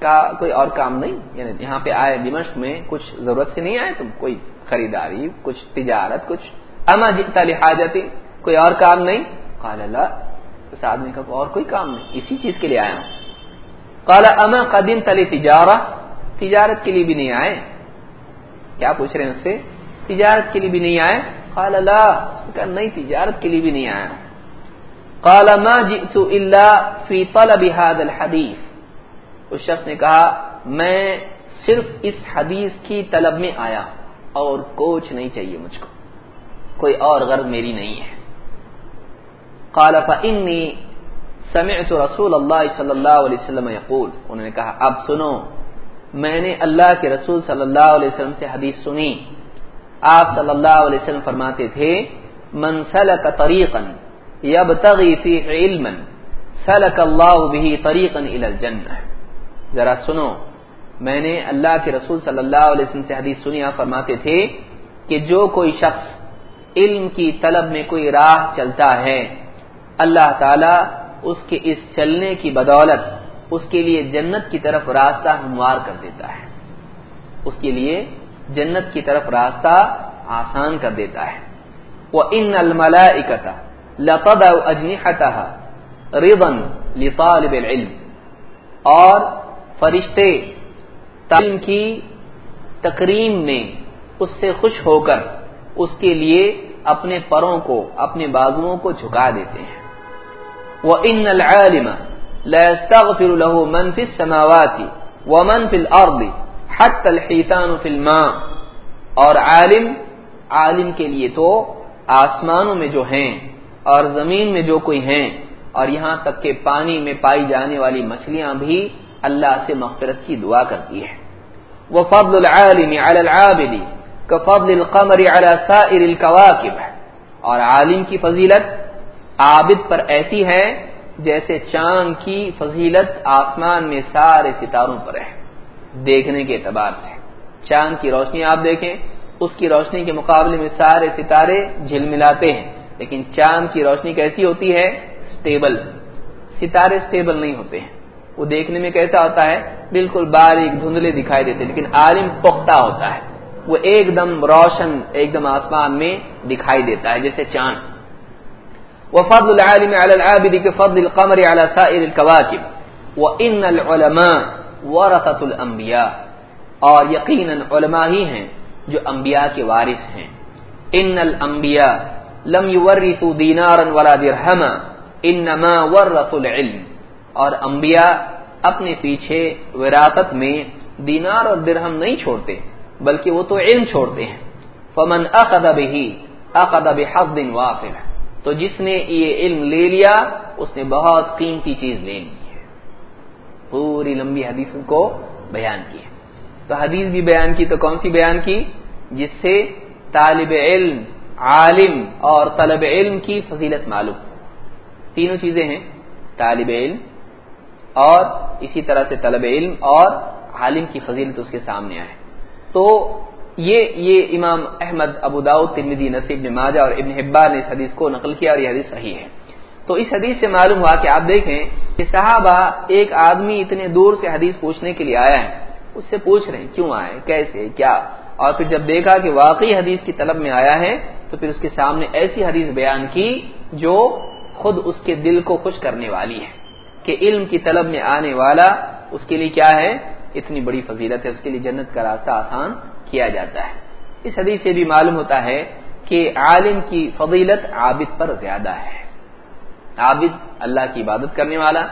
کا کوئی اور کام نہیں یعنی یہاں پہ آئے دمشق میں کچھ ضرورت سے نہیں آئے تم، کوئی خریداری، کچھ تجارت، کچھ۔ اما جئت لحاجتی؟ کوئی اور کام نہیں؟ قال لا اس آدمی کا اور کوئی کام نہیں، اسی چیز کے لیے آیا ہوں۔ قال، اما قدیم تلی تجارہ تجارت کے لیے بھی نہیں آئے۔ کیا پوچھ رہے ہیں اس سے؟ تجارت کے لیے بھی نہیں آئے۔ قال، لا۔ اس نے کہا، نہیں، تجارت کے لیے بھی نہیں آیا۔ قال، ما جئت الا في طلب هذا الحديث اس شخص نے کہا، میں صرف اس حدیث کی طلب میں آیا، اور کچھ نہیں چاہیے مجھ کو۔ کوئی اور غرض میری نہیں ہے۔ قال فاني سمعت رسول اللہ صلی اللہ علیہ وسلم يقول انہوں نے کہا، اب سنو، میں نے اللہ کے رسول صلی اللہ علیہ وسلم سے حدیث سنی۔ آپ صلی اللہ علیہ وسلم فرماتے تھے، من سلک طریقا یبتغی فی علما سلک اللہ به طریقا الى الجنہ. ذرا سنو، میں نے اللہ کے رسول صلی اللہ علیہ وسلم سے حدیث سنی، آپ فرماتے تھے کہ جو کوئی شخص علم کی طلب میں کوئی راہ چلتا ہے، اللہ تعالی اس کے اس چلنے کی بدولت اس کے لیے جنت کی طرف راستہ ہموار کر دیتا ہے۔ اس کے لیے جنت کی طرف راستہ آسان کر دیتا ہے۔ وہ ان الملائکتا لتضع اجنحتها رضا لطالب العلم۔ اور فرشتے تعلیم کی تقریم میں اس سے خوش ہو کر اس کے لیے اپنے پروں کو، اپنے بازوؤں کو جھکا دیتے ہیں۔ وہ ان العالم لا يستغفر له من في السماوات ومن في الارض حتى الحيتان في الماء اور عالم عالم کے لیے تو آسمانوں میں جو ہیں اور زمین میں جو کوئی ہیں اور یہاں تک کہ پانی میں پائی جانے والی مچھلیاں بھی اللہ سے مغفرت کی دعا کرتی ہے وہ فضل العالم على العابد كفضل القمر على سائر الكواكب اور عالم کی فضیلت عابد پر ایسی ہے جیسے چاند کی فضیلت آسمان میں سارے ستاروں پر ہے۔ دیکھنے کے اعتبار سے۔ چاند کی روشنی آپ دیکھیں، اس کی روشنی کے مقابلے میں سارے ستارے جھل ملاتے ہیں۔ لیکن چاند کی روشنی کیسی ہوتی ہے؟ سٹیبل ستارے سٹیبل نہیں ہوتے ہیں۔ وہ دیکھنے میں کیسا ہوتا ہے؟ بالکل باریک دھندلے دکھائی دیتے لیکن عالم پختہ ہوتا ہے۔ وہ ایک دم روشن، ایک دم آسمان میں دکھائی دیتا ہے، جیسے چاند۔ وفضل العالم على العابد كفضل القمر على سائر الكواكب. وان العلماء ورثه الانبياء اور یقینا علماء ہی ہیں جو انبیاء کے وارث ہیں. ان الانبیاء لم يورثوا دینارا ولا درہما انما ورثوا العلم. اور انبیاء اپنے پیچھے وراثت میں دینار اور درہم نہیں چھوڑتے، بلکہ وہ تو علم چھوڑتے ہیں. فمن اخذ به، اخذ بحظ وافر تو جس نے یہ علم لے لیا، اس نے بہت قیمتی چیز لے لی ہے۔ پوری لمبی حدیث کو بیان کی ہے۔ تو حدیث بھی بیان کی، تو کون سی بیان کی؟ جس سے طالب علم، عالم اور طلب علم کی فضیلت معلوم تینوں چیزیں ہیں، طالب علم اور اسی طرح سے طلب علم اور عالم کی فضیلت اس کے سامنے آئے۔ تو یہ یہ امام احمد ابو داود ترمدی نصیب نے ماجا اور ابن حبا نے اس حدیث کو نقل کیا اور یہ حدیث صحیح ہے۔ تو اس حدیث سے معلوم ہوا کہ آپ دیکھیں کہ صحابہ ایک آدمی اتنے دور سے حدیث پوچھنے کے لیے آیا ہے۔ اس سے پوچھ رہے ہیں، کیوں آئے؟ کیسے؟ کیا؟ اور پھر جب دیکھا کہ واقعی حدیث کی طلب میں آیا ہے، تو پھر اس کے سامنے ایسی حدیث بیان کی جو خود اس کے دل کو خوش کرنے والی ہے کہ علم کی طلب میں آنے والا اس کے لیے کیا ہے؟ اتنی بڑی فضیلت ہے، اس کے لیے جنت کا راستہ آسان کیا جاتا ہے۔ اس حدیث سے بھی معلوم ہوتا ہے کہ عالم کی فضیلت عابد پر زیادہ ہے۔ عابد اللہ کی عبادت کرنے والا،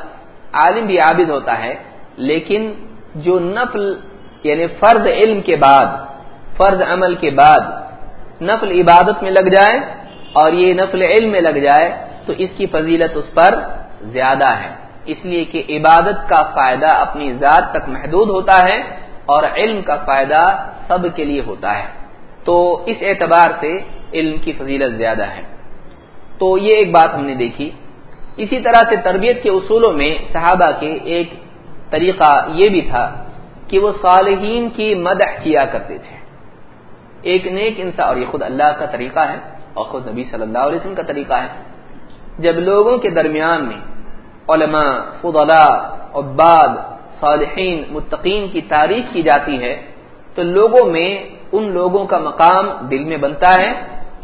عالم بھی عابد ہوتا ہے، لیکن جو نفل یعنی فرض علم کے بعد، فرض عمل کے بعد نفل عبادت میں لگ جائے اور یہ نفل علم میں لگ جائے، تو اس کی فضیلت اس پر زیادہ ہے۔ اس لیے کہ عبادت کا فائدہ اپنی ذات تک محدود ہوتا ہے اور علم کا فائدہ سب کے لیے ہوتا ہے۔ تو اس اعتبار سے علم کی فضیلت زیادہ ہے۔ تو یہ ایک بات ہم نے دیکھی۔ اسی طرح سے تربیت کے اصولوں میں صحابہ کے ایک طریقہ یہ بھی تھا کہ وہ صالحین کی مدح کیا کرتے تھے۔ ایک نیک انسان، اور یہ خود اللہ کا طریقہ ہے، اور خود نبی صلی اللہ علیہ وسلم کا طریقہ ہے۔ جب لوگوں کے درمیان میں علماء، فضلاء، عباد صالحین، متقین کی تعریف کی جاتی ہے، تو لوگوں میں ان لوگوں کا مقام دل میں بنتا ہے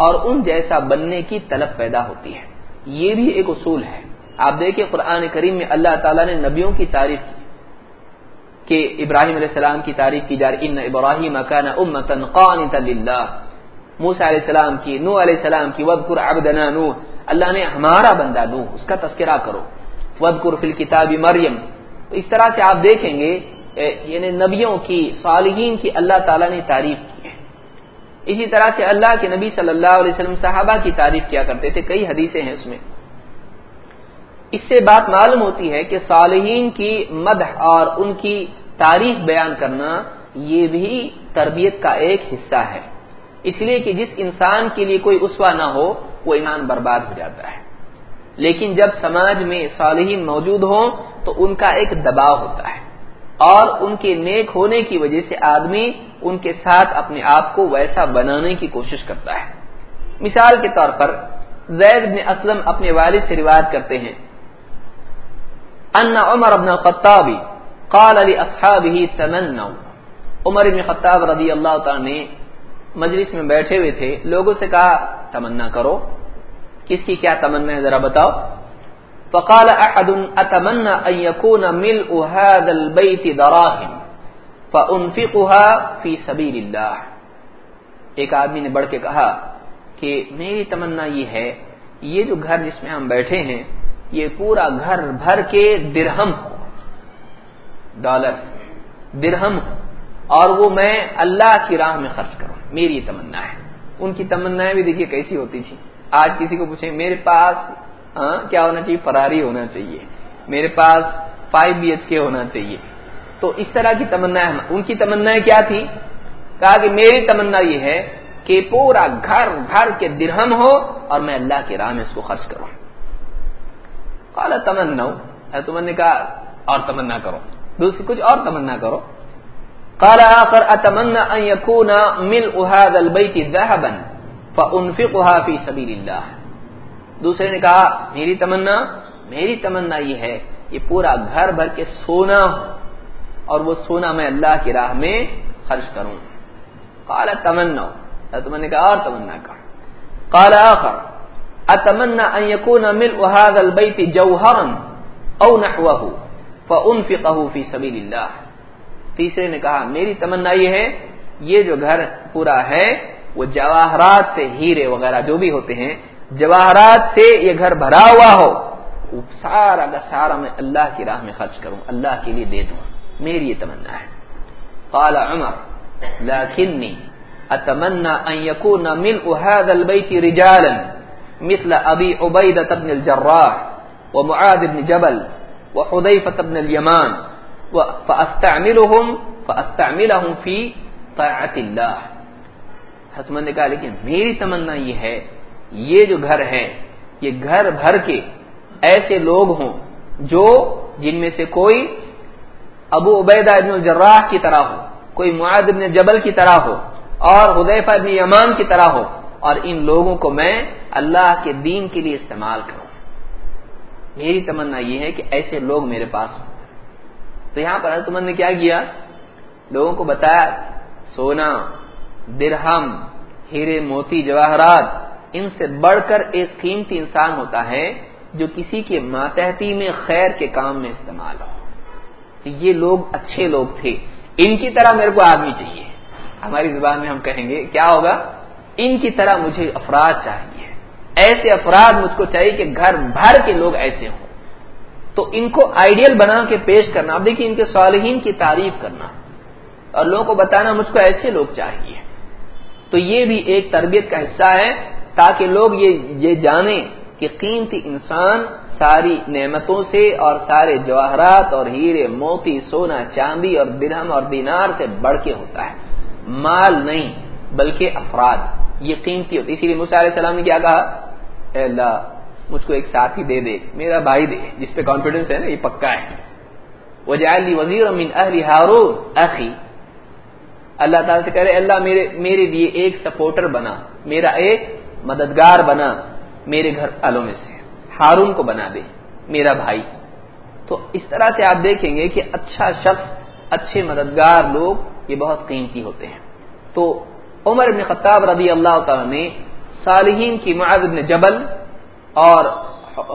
اور ان جیسا بننے کی طلب پیدا ہوتی ہے۔ یہ بھی ایک اصول ہے۔ آپ دیکھیں قرآن کریم میں اللہ تعالیٰ نے نبیوں کی تعریف کی، کہ ابراہیم علیہ السلام کی تعریف کی جا رہی ان ابراہیم اکان امتن قانتا للہ موسیٰ علیہ السلام کی نو علیہ السلام کی وذکر عبدنا نو اللہ نے ہمارا بندہ نو اس کا تذکرہ کرو۔ وذکر فی الکتاب مریم اس طرح سے آپ دیکھیں گے یعنی نبیوں کی، صالحین کی اللہ تعالیٰ نے تعریف کی ہے۔ اسی طرح سے اللہ کے نبی صلی اللہ علیہ وسلم صحابہ کی تعریف کیا کرتے تھے، کئی حدیثیں ہیں اس میں۔ اس سے بات معلوم ہوتی ہے کہ صالحین کی مدح اور ان کی تعریف بیان کرنا یہ بھی تربیت کا ایک حصہ ہے۔ اس لیے کہ جس انسان کے لیے کوئی اسوا نہ ہو، وہ ایمان برباد ہو جاتا ہے۔ لیکن جب سماج میں صالحین موجود ہوں تو ان کا ایک دباؤ ہوتا ہے اور ان کے نیک ہونے کی وجہ سے آدمی ان کے ساتھ اپنے آپ کو ویسا بنانے کی کوشش کرتا ہے۔ مثال کے طور پر زید بن اسلم اپنے والد سے روایت کرتے ہیں۔ ان عمر ابن الخطابی قال علی اصحاب ہی عمر ابن خطاب رضی اللہ تعالی نے مجلس میں بیٹھے ہوئے تھے۔ لوگوں سے کہا، تمنا کرو۔ کس کی کیا تمنا ہے ذرا بتاؤ۔ فقال احد اتمنى ان يكون ملء هذا البيت دراهم فانفقها في سبيل الله۔ ایک آدمی نے بڑھ کے کہا کہ میری تمنا یہ ہے، یہ جو گھر جس میں ہم بیٹھے ہیں، یہ پورا گھر بھر کے درہم ہو۔ ڈالر، درہم ہو۔ اور وہ میں اللہ کی راہ میں خرچ کروں۔ میری تمنا ہے۔ ان کی تمنا بھی دیکھیے کیسی ہوتی تھی آج کسی کو پوچھیں، میرے پاس ہاں کیا ہونا چاہیے؟ فراری ہونا چاہیے۔ میرے پاس فائیو بی ایچ کے ہونا چاہیے۔ تو اس طرح کی تمنا ان کی تمنا کیا تھی؟ کہا کہ میری تمنا یہ ہے کہ پورا گھر گھر کے درہم ہو اور میں اللہ کی راہ میں اس کو خرچ کروں۔ کالا تمنا تمن نے کہا اور تمنا کرو۔ دوسری، کچھ اور تمنا کرو۔ کالا آخر اتمنا ان يكون ملء هذا البيت ذهبا فانفقها في سبيل الله دوسرے نے کہا، میری تمنا میری تمنا یہ ہے یہ پورا گھر بھر کے سونا ہو اور وہ سونا میں اللہ کی راہ میں خرچ کروں۔ کالا تمنا تم نے کہا، اور تمنا کہا۔ کالا آخر۔ اتمنا ان يكون ملء هذا البيت جوهرا او نحوه فانفقه في سبيل الله۔ تیسرے نے کہا، میری تمنا یہ ہے، یہ جو گھر پورا ہے وہ جواہرات سے ہیرے وغیرہ جو بھی ہوتے ہیں، جواہرات سے یہ گھر بھرا ہوا ہو سارا کا سارا میں اللہ کی راہ میں خرچ کروں، اللہ کے لیے دے دوں۔ میری یہ تمنا ہے۔ قال عمر، لكني اتمنى ان يكون ملء هذا البيت رجالا مثل ابي عبيده بن الجراح ومعاذ بن جبل وحذيفه بن اليمان فاستعملهم فاستعملهم في طاعه الله. حتمن نے کہا لیکن میری تمنا یہ ہے، یہ جو گھر ہے یہ گھر بھر کے ایسے لوگ ہوں جو جن میں سے کوئی ابو عبیدہ ابن الجراح کی طرح ہو، کوئی معاد ابن جبل کی طرح ہو، اور حدیفہ ابن یمان کی طرح ہو، اور ان لوگوں کو میں اللہ کے دین کے لیے استعمال کروں۔ میری تمنا یہ ہے کہ ایسے لوگ میرے پاس ہوں۔ تو یہاں پر تمن نے کیا کیا؟ لوگوں کو بتایا، سونا درہم، ہیرے، موتی، جواہرات، ان سے بڑھ کر ایک قیمتی انسان ہوتا ہے جو کسی کے ماتحتی میں خیر کے کام میں استعمال ہو۔ یہ لوگ اچھے لوگ تھے۔ ان کی طرح میرے کو آدمی چاہیے۔ ہماری زبان میں ہم کہیں گے، کیا ہوگا؟ ان کی طرح مجھے افراد چاہیے۔ ایسے افراد مجھ کو چاہیے کہ گھر بھر کے لوگ ایسے ہوں۔ تو ان کو آئیڈیل بنا کے پیش کرنا، اب دیکھیے ان کے صالحین کی تعریف کرنا۔ اور لوگوں کو بتانا، مجھ کو ایسے لوگ چاہیے۔ تو یہ بھی ایک تربیت کا حصہ ہے تاکہ لوگ یہ یہ جانیں کہ قیمتی انسان ساری نعمتوں سے اور سارے جواہرات اور ہیرے موتی سونا چاندی اور برہم اور دینار سے بڑھ کے ہوتا ہے۔ مال نہیں، بلکہ افراد۔ یہ قیمتی ہوتی اسی لیے علیہ السلام نے کیا کہا؟ اے اللہ، مجھ کو ایک ساتھی دے دے، میرا بھائی دے۔ جس پہ کانفیڈنس ہے نا، یہ پکا ہے۔ وزیر امین ہارون اخی اللہ تعالیٰ سے کہہ رہے اللہ میرے میرے لیے ایک سپورٹر بنا، میرا ایک مددگار بنا، میرے گھر والوں میں سے۔ ہارون کو بنا دے، میرا بھائی۔ تو اس طرح سے آپ دیکھیں گے کہ اچھا شخص، اچھے مددگار لوگ یہ بہت قیمتی ہوتے ہیں۔ تو عمر ابن خطاب رضی اللہ تعالیٰ نے صالحین کی معاذ ابن جبل اور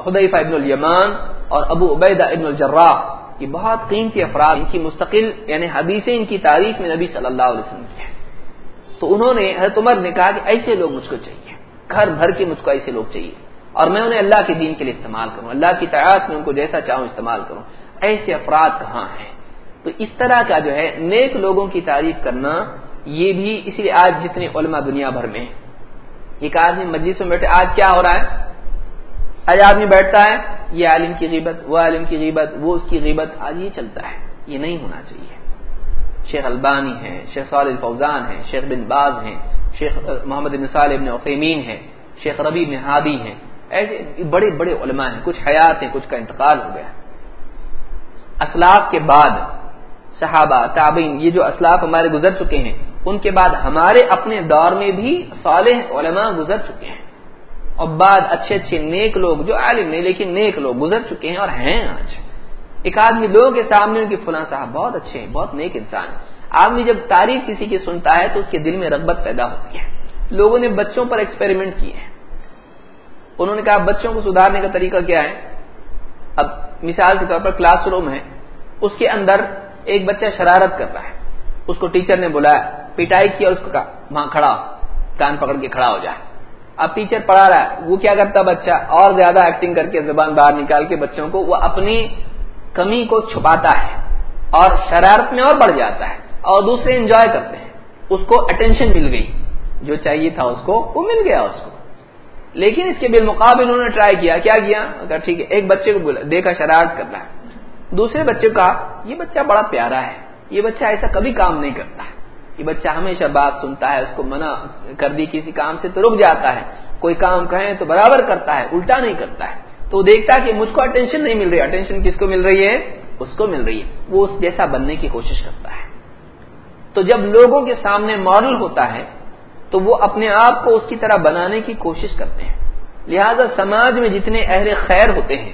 حدیفہ ابن الیمان اور ابو عبیدہ ابن الجراح یہ بہت قیمتی افراد، ان کی مستقل یعنی حدیثیں ان کی تاریخ میں نبی صلی اللہ علیہ وسلم کی ہے تو انہوں نے حضرت عمر نے کہا کہ ایسے لوگ مجھ کو چاہیے، گھر بھر کے مجھ کو ایسے لوگ چاہیے، اور میں انہیں اللہ کے دین کے لیے استعمال کروں، اللہ کی تعداد میں ان کو جیسا چاہوں استعمال کروں۔ ایسے افراد کہاں ہیں؟ تو اس طرح کا جو ہے نیک لوگوں کی تعریف کرنا، یہ بھی اس لیے آج جتنے علماء دنیا بھر میں ایک آدمی مجلس میں بیٹھے، آج کیا ہو رہا ہے؟ آج آدمی بیٹھتا ہے، یہ عالم کی غیبت، وہ عالم کی غیبت، وہ اس کی غیبت، آج یہ چلتا ہے۔ یہ نہیں ہونا چاہیے۔ شیخ البانی ہے شیخ صالح الفوزان ہے شیخ بن باز ہیں، شیخ محمد بن صالح ابن عقیمین ہے شیخ ربی بن ہادی ہیں۔ ایسے بڑے بڑے علماء ہیں، کچھ حیات ہیں، کچھ کا انتقال ہو گیا۔ اسلاف کے بعد صحابہ، تابعین، یہ جو اسلاف ہمارے گزر چکے ہیں، ان کے بعد ہمارے اپنے دور میں بھی صالح علماء گزر چکے ہیں۔ اور بعد اچھے اچھے نیک لوگ جو عالم نہیں لیکن نیک لوگ گزر چکے ہیں اور ہیں آج۔ ایک آدمی لوگوں کے سامنے ان کی فلاں صاحب بہت اچھے ہیں، بہت نیک انسان آدمی جب تعریف کسی کی سنتا ہے تو اس کے دل میں رغبت پیدا ہوتی ہے۔ لوگوں نے بچوں پر ایکسپیریمنٹ کیے ہیں انہوں نے کہا، بچوں کو سدھارنے کا طریقہ کیا ہے؟ اب مثال کے طور پر کلاس روم ہے۔ اس کے اندر ایک بچہ شرارت کر رہا ہے۔ اس کو ٹیچر نے بلایا، پٹائی کیا، اس کو کہا، وہاں کھڑا کان پکڑ کے کھڑا ہو جائے اب ٹیچر پڑھا رہا ہے، وہ کیا کرتا بچہ؟ اور زیادہ ایکٹنگ کر کے زبان باہر نکال کے بچوں کو وہ اپنی کمی کو چھپاتا ہے اور شرارت میں اور بڑھ جاتا ہے اور دوسرے انجوائے کرتے ہیں۔ اس کو اٹینشن مل گئی۔ جو چاہیے تھا اس کو، وہ مل گیا اس کو۔ لیکن اس کے بالمقابل انہوں نے ٹرائی کیا۔ کیا کیا؟ ٹھیک ہے، ایک بچے کو بولا، دیکھا شرارت کر رہا ہے۔ دوسرے بچے کو کہا، یہ بچہ بڑا پیارا ہے، یہ بچہ ایسا کبھی کام نہیں کرتا۔ ہے یہ بچہ ہمیشہ بات سنتا ہے، اس کو منع کر دی کسی کام سے تو رک جاتا ہے۔ کوئی کام کہیں تو برابر کرتا ہے، الٹا نہیں کرتا ہے۔ تو دیکھتا کہ مجھ کو اٹینشن نہیں مل رہی۔ اٹینشن کس کو مل رہی ہے؟ اس کو مل رہی ہے۔ وہ اس جیسا بننے کی کوشش کرتا ہے۔ تو جب لوگوں کے سامنے ماڈل ہوتا ہے، تو وہ اپنے آپ کو اس کی طرح بنانے کی کوشش کرتے ہیں۔ لہذا سماج میں جتنے اہل خیر ہوتے ہیں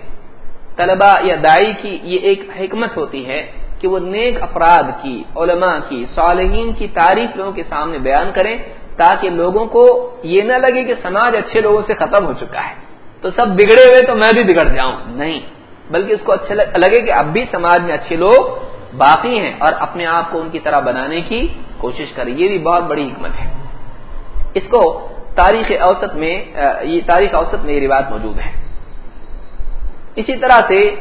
طلبا یا دائی کی یہ ایک حکمت ہوتی ہے کہ وہ نیک افراد کی، علماء کی، صالحین کی تعریف لوگوں کے سامنے بیان کریں تاکہ لوگوں کو یہ نہ لگے کہ سماج اچھے لوگوں سے ختم ہو چکا ہے۔ تو سب بگڑے ہوئے تو میں بھی بگڑ جاؤں۔ نہیں، بلکہ اس کو اچھا لگے کہ اب بھی سماج میں اچھے لوگ باقی ہیں اور اپنے آپ کو ان کی طرح بنانے کی کوشش کریں۔ یہ بھی بہت بڑی حکمت ہے۔ اس کو تاریخ اوسط میں یہ تاریخ اوسط میں یہ روایت موجود ہے۔ اسی طرح سے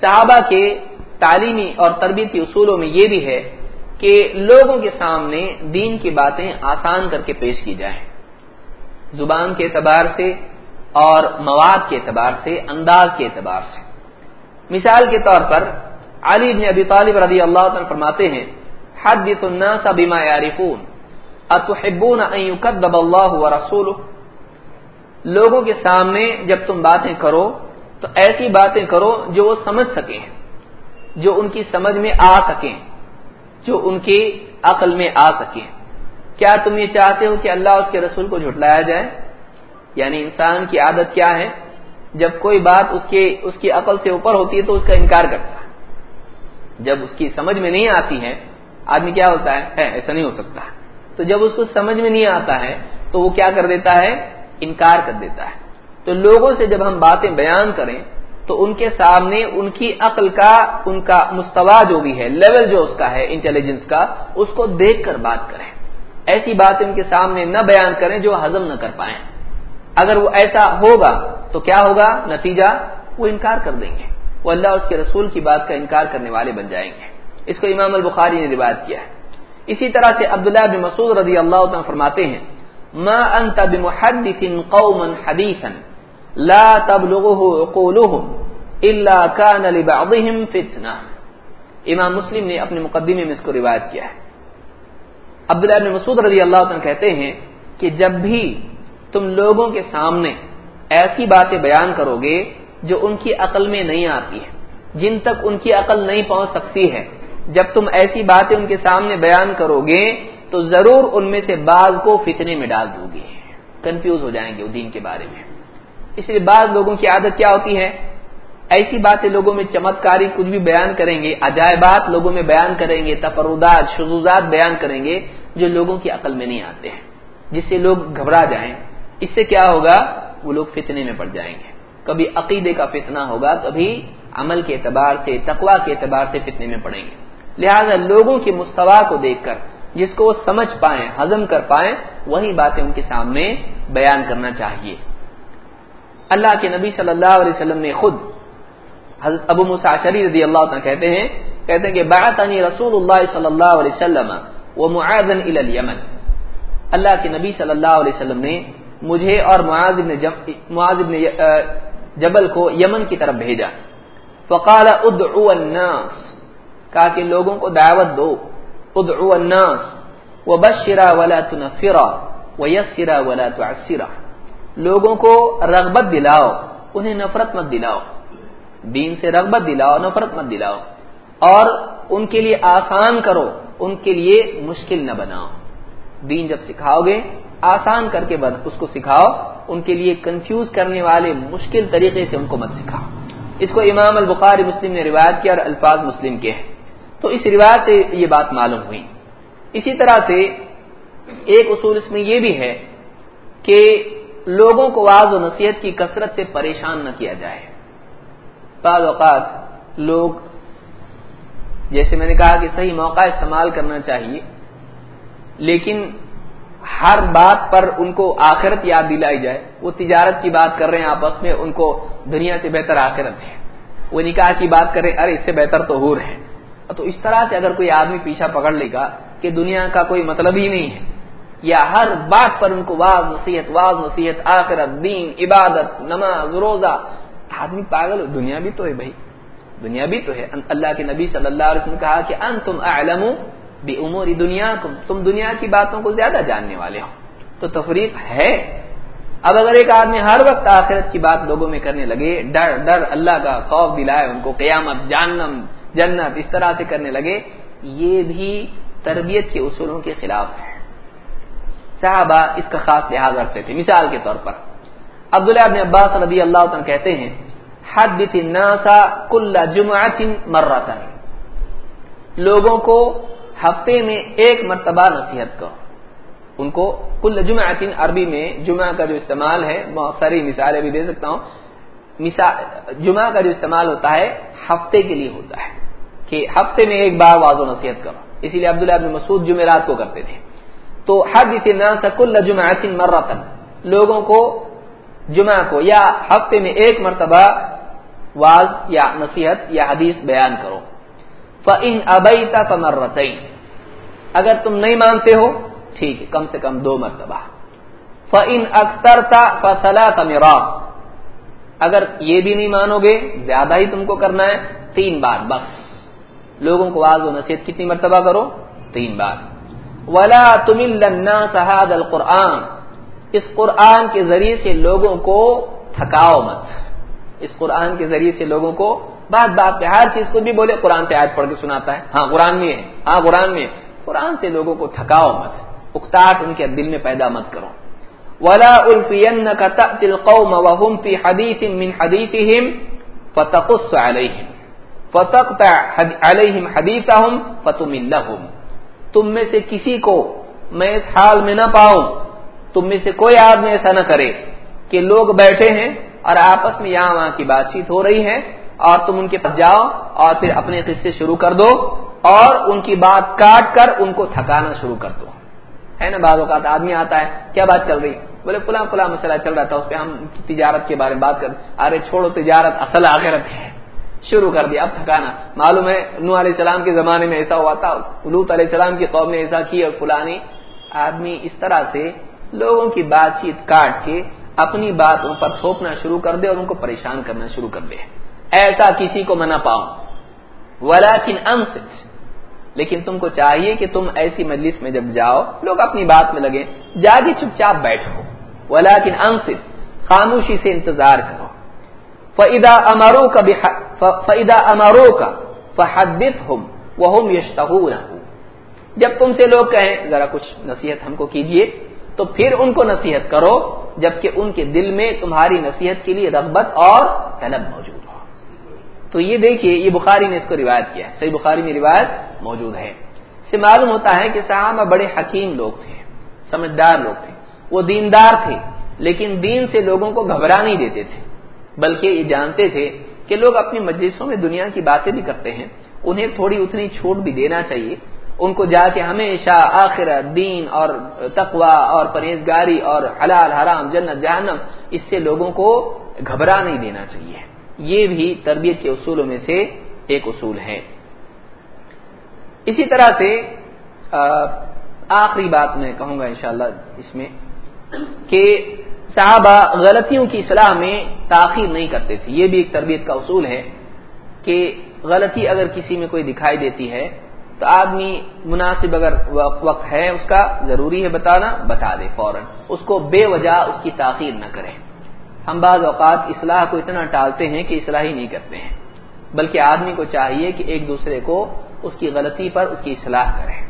صحابہ کے تعلیمی اور تربیتی اصولوں میں یہ بھی ہے کہ لوگوں کے سامنے دین کی باتیں آسان کر کے پیش کی جائیں۔ زبان کے اعتبار سے اور مواد کے اعتبار سے، انداز کے اعتبار سے۔ مثال کے طور پر علی بن ابی طالب رضی اللہ عنہ فرماتے ہیں، حدث الناس بما يعرفون، اتحبون ان يكذب الله ورسوله؟ لوگوں کے سامنے جب تم باتیں کرو، تو ایسی باتیں کرو جو وہ سمجھ سکیں جو ان کی سمجھ میں آ سکیں، جو ان کی عقل میں آ سکیں۔ کیا تم یہ چاہتے ہو کہ اللہ اس کے رسول کو جھٹلایا جائے؟ یعنی انسان کی عادت کیا ہے؟ جب کوئی بات اس کے، اس کی عقل سے اوپر ہوتی ہے تو اس کا انکار کرتا ہے۔ جب اس کی سمجھ میں نہیں آتی ہے، آدمی کیا ہوتا ہے، ایسا نہیں ہو سکتا۔ تو جب اس کو سمجھ میں نہیں آتا ہے، تو وہ کیا کر دیتا ہے؟ انکار کر دیتا ہے۔ تو لوگوں سے جب ہم باتیں بیان کریں تو ان کے سامنے ان کی عقل کا، ان کا مستوا جو بھی ہے لیول جو اس کا ہے انٹیلیجنس کا، اس کو دیکھ کر بات کریں۔ ایسی بات ان کے سامنے نہ بیان کریں جو ہزم نہ کر پائیں۔ اگر وہ ایسا ہوگا تو کیا ہوگا؟ نتیجہ وہ انکار کر دیں گے۔ وہ اللہ اس کے رسول کی بات کا انکار کرنے والے بن جائیں گے۔ اس کو امام البخاری نے روایت کیا ہے۔ اسی طرح سے عبداللہ بن مسعود رضی اللہ عنہ فرماتے ہیں، ما انت بمحدث قوما حدیثا لا تبلغه عقولهم الا كان لبعضهم فتنه امام مسلم نے اپنے مقدمے میں اس کو روایت کیا ہے۔ عبداللہ بن مسعود رضی اللہ عنہ کہتے ہیں کہ جب بھی تم لوگوں کے سامنے ایسی باتیں بیان کرو گے جو ان کی عقل میں نہیں آتی ہے جن تک ان کی عقل نہیں پہنچ سکتی ہے، جب تم ایسی باتیں ان کے سامنے بیان کرو گے تو ضرور ان میں سے بعض کو فتنے میں ڈال دو گے۔ کنفیوز ہو جائیں گے وہ دین کے بارے میں۔ اس لیے بعض لوگوں کی عادت کیا ہوتی ہے؟ ایسی باتیں لوگوں میں چمتکاری کچھ بھی بیان کریں گے، عجائبات لوگوں میں بیان کریں گے، تفردات شزوزات بیان کریں گے جو لوگوں کی عقل میں نہیں آتے ہیں، جس سے لوگ گھبرا جائیں۔ اس سے کیا ہوگا؟ وہ لوگ فتنے میں پڑ جائیں گے۔ کبھی عقیدے کا فتنہ ہوگا، کبھی عمل کے اعتبار سے تقوا کے اعتبار سے فتنے میں پڑیں گے۔ لہذا لوگوں کی مستوا کو دیکھ کر، جس کو وہ سمجھ پائیں ہزم کر پائیں، وہی باتیں ان کے سامنے بیان کرنا چاہیے۔ اللہ کے نبی صلی اللہ علیہ وسلم نے خود حضرت ابو مساشری رضی اللہ عنہ کہتے ہیں کہتے ہیں کہ بعثنی رسول اللہ صلی اللہ علیہ وسلم ومعاذن الى الیمن۔ اللہ کے نبی صلی اللہ علیہ وسلم نے مجھے اور معاذ بن معاذ بن جبل کو یمن کی طرف بھیجا۔ فقال ادعوا الناس۔ کہا کہ لوگوں کو دعوت دو۔ ادعوا الناس۔ وبشرا ولا تنفرا۔ ويسرا ولا تعسرا۔ لوگوں کو رغبت دلاؤ۔ انہیں نفرت مت دلاؤ۔ دین سے رغبت دلاؤ، نفرت مت دلاؤ۔ اور ان کے لیے آسان کرو، ان کے لیے مشکل نہ بناؤ۔ دین جب سکھاؤ گے، آسان کر کے اس کو سکھاؤ، ان کے لیے کنفیوز کرنے والے مشکل طریقے سے ان کو مت سکھاؤ۔ اس کو امام البخاری مسلم نے روایت کیا اور الفاظ مسلم کے ہیں۔ تو اس روایت سے یہ بات معلوم ہوئی۔ اسی طرح سے ایک اصول اس میں یہ بھی ہے کہ لوگوں کو واض و نصیحت کی کثرت سے پریشان نہ کیا جائے۔ بعض اوقات لوگ، جیسے میں نے کہا کہ صحیح موقع استعمال کرنا چاہیے، لیکن ہر بات پر ان کو آخرت یاد دلائی جائے۔ وہ تجارت کی بات کر رہے ہیں آپس میں، ان کو دنیا سے بہتر آخرت ہے۔ وہ نکاح کی بات کریں ارے اس سے بہتر تو ہو رہے تو اس طرح سے اگر کوئی آدمی پیچھا پکڑ لے گا کہ دنیا کا کوئی مطلب ہی نہیں ہے، یا ہر بات پر ان کو واض نصیحت واض نصیحت، آخرت، دین، عبادت، نماز، روزہ آدمی پاگل دنیا بھی تو ہے بھائی۔ دنیا بھی تو ہے۔ اللہ کے نبی صلی اللہ علیہ وسلم نے کہا کہ ان تم اعلم بے عموری دنیا تم دنیا کی باتوں کو زیادہ جاننے والے ہو۔ تو تفریق ہے۔ اب اگر ایک آدمی ہر وقت آخرت کی بات لوگوں میں کرنے لگے، ڈر ڈر اللہ کا خوف دلائے ان کو، قیامت جانم جنت اس طرح سے کرنے لگے، یہ بھی تربیت کے اصولوں کے خلاف ہے۔ صحابہ اس کا خاص لحاظ رکھتے تھے۔ مثال کے طور پر، عبداللہ ابن عباس رضی اللہ عنہ کہتے ہیں حدث الناس کل جمعہ مرتا لوگوں کو ہفتے میں ایک مرتبہ نصیحت کرو. ان کو کل جمعہ عربی میں جمعہ کا جو استعمال ہے، بہت ساری مثالیں بھی دے سکتا ہوں. مثال، جمعہ کا جو استعمال ہوتا ہے، ہفتے کے لیے ہوتا ہے. کہ ہفتے میں ایک بار واضح نصیحت کرو. اسی لیے عبداللہ ابن مسعود جمعرات کو کرتے تھے. تو حدث الناس کل جمعہ مرتا لوگوں کو جمعہ کو یا ہفتے میں ایک مرتبہ واز یا نصیحت یا حدیث بیان کرو۔ فن ابیتا فمرتین اگر تم نہیں مانتے ہو، ٹھیک ہے، کم سے کم دو مرتبہ۔ فن اختر تا فصلا تمرا اگر یہ بھی نہیں مانو گے، زیادہ ہی تم کو کرنا ہے، تین بار بس۔ لوگوں کو واض و نصیحت کتنی مرتبہ کرو؟ تین بار۔ ولا تم صحاد القرآن۔ اس قرآن کے ذریعے سے لوگوں کو تھکاؤ مت۔ اس قرآن کے ذریعے سے لوگوں کو بات بات پہ، ہر چیز کو بھی بولے، قرآن سے آج پڑھ کے سناتا ہے۔ ہاں قرآن میں ہے۔ ہاں قرآن میں قرآن سے لوگوں کو تھکاؤ مت، اکتاٹ ان کے دل میں پیدا مت کرو۔ ولا الفین کا تل قوم وهم في حديث من حديثهم فتقص عليهم۔ فتقطع عليهم حديثهم فتمل لهم تم میں سے کسی کو میں اس حال میں نہ پاؤں، تم میں سے کوئی آدمی ایسا نہ کرے کہ لوگ بیٹھے ہیں اور آپس میں یہاں وہاں کی بات چیت ہو رہی ہے اور تم ان کے پاس جاؤ اور پھر اپنے قصے شروع کر دو اور ان کی بات کاٹ کر ان کو تھکانا شروع کر دو۔ ہے نا؟ بعض اوقات آدمی آتا ہے، کیا بات چل رہی؟ بولے، فلاں فلاں مسئلہ چل رہا تھا، اس پہ ہم تجارت کے بارے میں بات کر ارے چھوڑو، تجارت اصل آخرت ہے۔ شروع کر دیا، اب تھکانا۔ معلوم ہے نو علیہ السلام کے زمانے میں ایسا ہوا تھا لوت علیہ السلام کی قوم نے ایسا کی اور فلانی آدمی اس طرح سے لوگوں کی بات چیت کاٹ کے اپنی بات ان پر تھوپنا شروع کر دے اور ان کو پریشان کرنا شروع کر دے۔ ایسا کسی کو منع پاؤ۔ ولیکن انصت۔ لیکن تم کو چاہیے کہ تم ایسی مجلس میں جب جاؤ، لوگ اپنی بات میں لگے۔ جا کے چپ چاپ بیٹھو۔ ولیکن انصت۔ خاموشی سے انتظار کرو۔ فعدا امارو کا فعدا امارو کا فحدت ہم وہ جب تم سے لوگ کہیں، ذرا کچھ نصیحت ہم کو کیجیے تو پھر ان کو نصیحت کرو، جبکہ ان کے دل میں تمہاری نصیحت کے لیے رغبت اور طلب موجود ہو۔ تو یہ دیکھیے، یہ بخاری نے اس کو روایت کیا ہے۔ صحیح بخاری میں روایت موجود ہے۔ اس سے معلوم ہوتا ہے کہ صحابہ بڑے حکیم لوگ تھے، سمجھدار لوگ تھے۔ وہ دیندار تھے، لیکن دین سے لوگوں کو گھبرا نہیں دیتے تھے، بلکہ یہ جانتے تھے کہ لوگ اپنی مجلسوں میں دنیا کی باتیں بھی کرتے ہیں۔ انہیں تھوڑی اتنی چھوٹ بھی دینا چاہیے۔ ان کو جا کے ہمیشہ آخر دین اور تقوا اور پرہیزگاری اور حلال، حرام، جنت، جہنم، اس سے لوگوں کو گھبرا نہیں دینا چاہیے۔ یہ بھی تربیت کے اصولوں میں سے ایک اصول ہے۔ اسی طرح سے آخری بات میں کہوں گا انشاءاللہ اس میں کہ صحابہ غلطیوں کی اصلاح میں تاخیر نہیں کرتے تھے۔ یہ بھی ایک تربیت کا اصول ہے کہ غلطی اگر کسی میں کوئی دکھائی دیتی ہے تو آدمی مناسب اگر وقت ہے، اس کا ضروری ہے بتانا، بتا دے فوراً۔ اس کو بے وجہ اس کی تاخیر نہ کرے۔ ہم بعض اوقات اصلاح کو اتنا ٹالتے ہیں کہ اصلاح ہی نہیں کرتے ہیں۔ بلکہ آدمی کو چاہیے کہ ایک دوسرے کو اس کی غلطی پر اس کی اصلاح کرے۔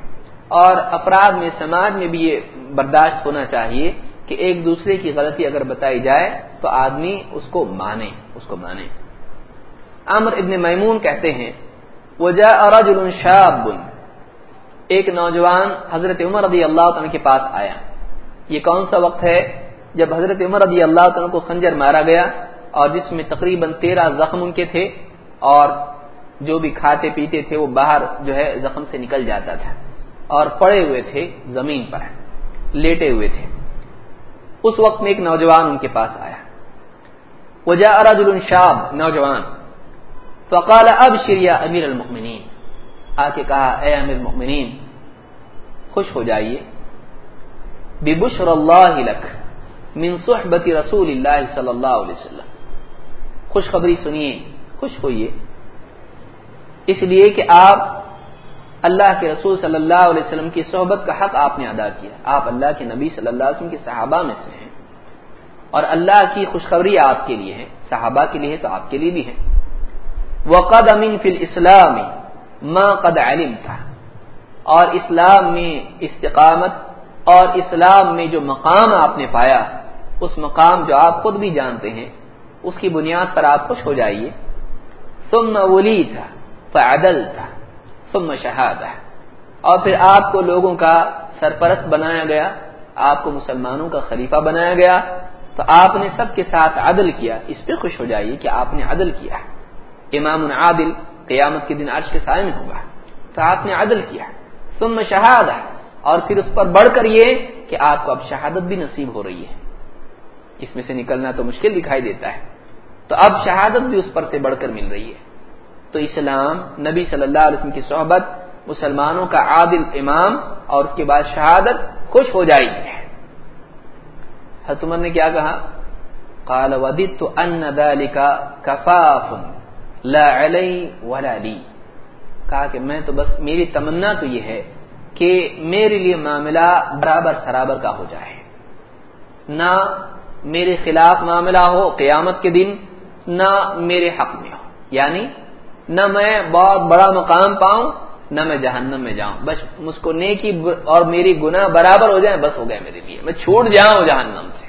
اور افراد میں، سماج میں بھی یہ برداشت ہونا چاہیے کہ ایک دوسرے کی غلطی اگر بتائی جائے تو آدمی اس کو مانے، اس کو مانے۔ امر ابن میمون کہتے ہیں وجہ رجل شاب. ایک نوجوان حضرت عمر رضی اللہ عنہ کے پاس آیا. یہ کون سا وقت ہے جب حضرت عمر رضی اللہ عنہ کو خنجر مارا گیا اور جس میں تقریباً تیرہ زخم ان کے تھے اور جو بھی کھاتے پیتے تھے وہ باہر جو ہے زخم سے نکل جاتا تھا اور پڑے ہوئے تھے زمین پر، لیٹے ہوئے تھے۔ اس وقت میں ایک نوجوان ان کے پاس آیا۔ وجہ رجل شاب، نوجوان۔ فقال اب شریا امیر المؤمنین آ کے کہا، اے امیر المؤمنین، خوش ہو جائیے. ببشر اللہ لک من صحبت رسول اللہ صلی اللہ علیہ وسلم. خوشخبری سنیے، خوش ہوئیے. اس لیے کہ آپ اللہ کے رسول صلی اللہ علیہ وسلم کی صحبت کا حق آپ نے ادا کیا. آپ اللہ کے نبی صلی اللہ علیہ وسلم کے صحابہ میں سے ہیں. اور اللہ کی خوشخبری آپ کے لیے ہے، صحابہ کے لیے تو آپ کے لیے بھی ہے. وقد امین فی الاسلام ما قد علم تھا اور اسلام میں استقامت اور اسلام میں جو مقام آپ نے پایا، اس مقام جو آپ خود بھی جانتے ہیں، اس کی بنیاد پر آپ خوش ہو جائیے۔ ثم ولی تھا فعدل تھا ثم شہادہ اور پھر آپ کو لوگوں کا سرپرست بنایا گیا، آپ کو مسلمانوں کا خلیفہ بنایا گیا۔ تو آپ نے سب کے ساتھ عدل کیا، اس پہ خوش ہو جائیے کہ آپ نے عدل کیا۔ ہے امام عادل قیامت کے دن عرش کے سائے میں ہوگا۔ تو آپ نے عدل کیا۔ ثم شہادہ۔ اور پھر اس پر بڑھ کر یہ کہ آپ کو اب شہادت بھی نصیب ہو رہی ہے۔ اس میں سے نکلنا تو مشکل دکھائی دیتا ہے۔ تو اب شہادت بھی اس پر سے بڑھ کر مل رہی ہے۔ تو اسلام، نبی صلی اللہ علیہ وسلم کی صحبت، مسلمانوں کا عادل امام اور اس کے بعد شہادت خوش ہو جائے گی۔ حتمر نے کیا کہا؟ قال وددت ان ذلك كفاف لا علی ولا لی۔ کہا کہ میں تو بس میری تمنا تو یہ ہے کہ میرے لیے معاملہ برابر سرابر کا ہو جائے۔ نہ میرے خلاف معاملہ ہو قیامت کے دن، نہ میرے حق میں ہو۔ یعنی نہ میں بہت بڑا مقام پاؤں، نہ میں جہنم میں جاؤں۔ بس مجھ کو نیکی اور میری گناہ برابر ہو جائے بس ہو گئے میرے لیے۔ میں چھوٹ جاؤں جہنم سے۔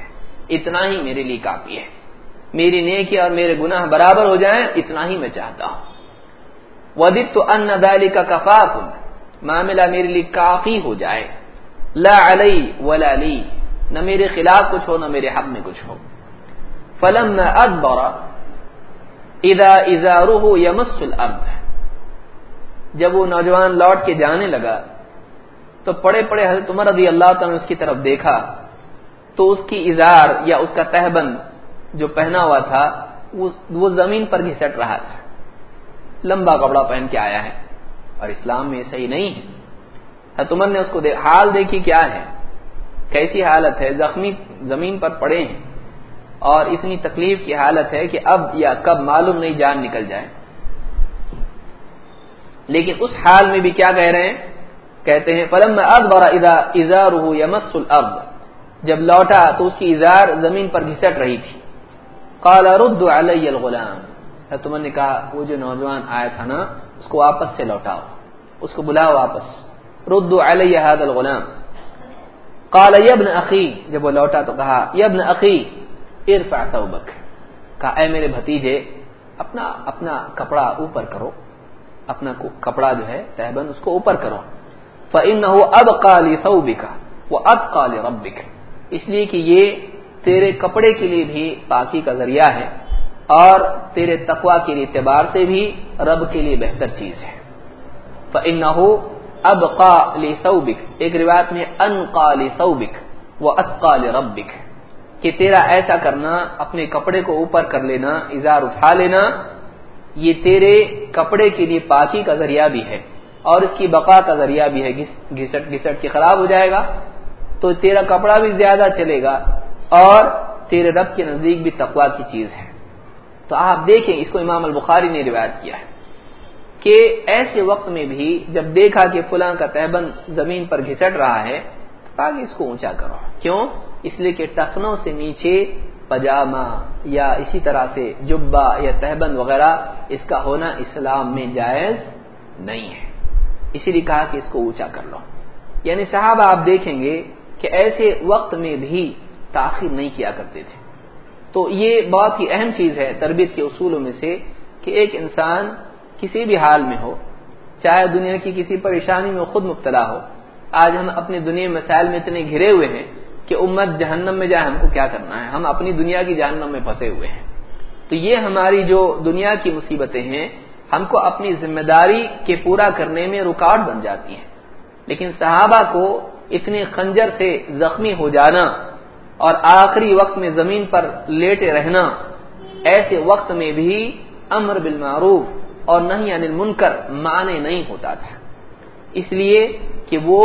اتنا ہی میرے لیے کافی ہے۔ میری نیکی اور میرے گناہ برابر ہو جائیں، اتنا ہی میں چاہتا ہوں۔ ودت تو ان دالی کا کفاف معاملہ میرے لیے کافی ہو جائے۔ لا علی ولا لی۔ نہ میرے خلاف کچھ ہو، نہ میرے حق میں کچھ ہو۔ فلم ادبر اذا ازاره يمس الارض جب وہ نوجوان لوٹ کے جانے لگا، تو پڑے پڑے حضرت عمر رضی اللہ تعالیٰ نے اس کی طرف دیکھا، تو اس کی اظہار یا اس کا تہبند جو پہنا ہوا تھا، وہ زمین پر گھسٹ رہا تھا۔ لمبا کپڑا پہن کے آیا ہے۔ اور اسلام میں صحیح نہیں ہے۔ حضرت عمر نے اس کو حال دیکھی کیا ہے۔ کیسی حالت ہے؟ زخمی زمین پر پڑے ہیں۔ اور اتنی تکلیف کی حالت ہے کہ اب یا کب معلوم نہیں جان نکل جائے۔ لیکن اس حال میں بھی کیا کہہ رہے ہیں؟ کہتے ہیں فلم اب برا ازار یمس الب جب لوٹا تو اس کی اظہار زمین پر گھسٹ رہی تھی۔ کالا رد علیہ الغلام۔ تمہوں نے کہا، وہ جو نوجوان آیا تھا نا، اس کو واپس سے لوٹاؤ۔ اس کو بلاؤ واپس۔ رد علیہ هذا الغلام۔ قال یبن عقی جب وہ لوٹا تو کہا یبن عقی ارفع ثوبک کہا، اے میرے بھتیجے، اپنا اپنا کپڑا اوپر کرو۔ اپنا کپڑا جو ہے تہبند اس کو اوپر کرو۔ فَإِنَّهُ أَبْقَى لِثَوْبِكَ وَأَتْقَى لِرَبِّكَ۔ اس لیے کہ یہ تیرے کپڑے کے لیے بھی پاکی کا ذریعہ ہے اور تیرے تقوا کے اعتبار سے بھی رب کے لیے بہتر چیز ہے۔ فَإِنَّهُ أَبْقَى لِثَوْبِكَ۔ ایک روایت میں أَنْقَى لِثَوْبِكَ وَأَتْقَى لِرَبِّكَ۔ کہ تیرا ایسا کرنا، اپنے کپڑے کو اوپر کر لینا، اظہار اٹھا لینا، یہ تیرے کپڑے کے لیے پاکی کا ذریعہ بھی ہے اور اس کی بقا کا ذریعہ بھی ہے۔ گھسٹ گھسٹ کے خراب ہو جائے گا تو تیرا کپڑا بھی زیادہ چلے گا۔ اور تیرے رب کے نزدیک بھی تقوا کی چیز ہے۔ تو آپ دیکھیں، اس کو امام البخاری نے روایت کیا ہے کہ ایسے وقت میں بھی جب دیکھا کہ فلاں کا تہبند زمین پر گھسٹ رہا ہے تو کہا کہ اس کو اونچا کرو۔ کیوں؟ اس لیے کہ ٹخنوں سے نیچے پجامہ یا اسی طرح سے جبا یا تہبند وغیرہ، اس کا ہونا اسلام میں جائز نہیں ہے۔ اسی لیے کہا کہ اس کو اونچا کر لو۔ یعنی صاحب آپ دیکھیں گے کہ ایسے وقت میں بھی تاخیر نہیں کیا کرتے تھے۔ تو یہ بہت ہی اہم چیز ہے تربیت کے اصولوں میں سے کہ ایک انسان کسی بھی حال میں ہو، چاہے دنیا کی کسی پریشانی میں خود مبتلا ہو، آج ہم اپنی دنیا مسائل میں اتنے گھرے ہوئے ہیں کہ امت جہنم میں جائے ہم کو کیا کرنا ہے؟ ہم اپنی دنیا کی جہنم میں پھنسے ہوئے ہیں۔ تو یہ ہماری جو دنیا کی مصیبتیں ہیں، ہم کو اپنی ذمہ داری کے پورا کرنے میں رکاوٹ بن جاتی ہیں۔ لیکن صحابہ کو اتنے خنجر سے زخمی ہو جانا اور آخری وقت میں زمین پر لیٹے رہنا، ایسے وقت میں بھی امر بالمعروف اور نہیں انل منکر معنی نہیں ہوتا تھا۔ اس لیے کہ وہ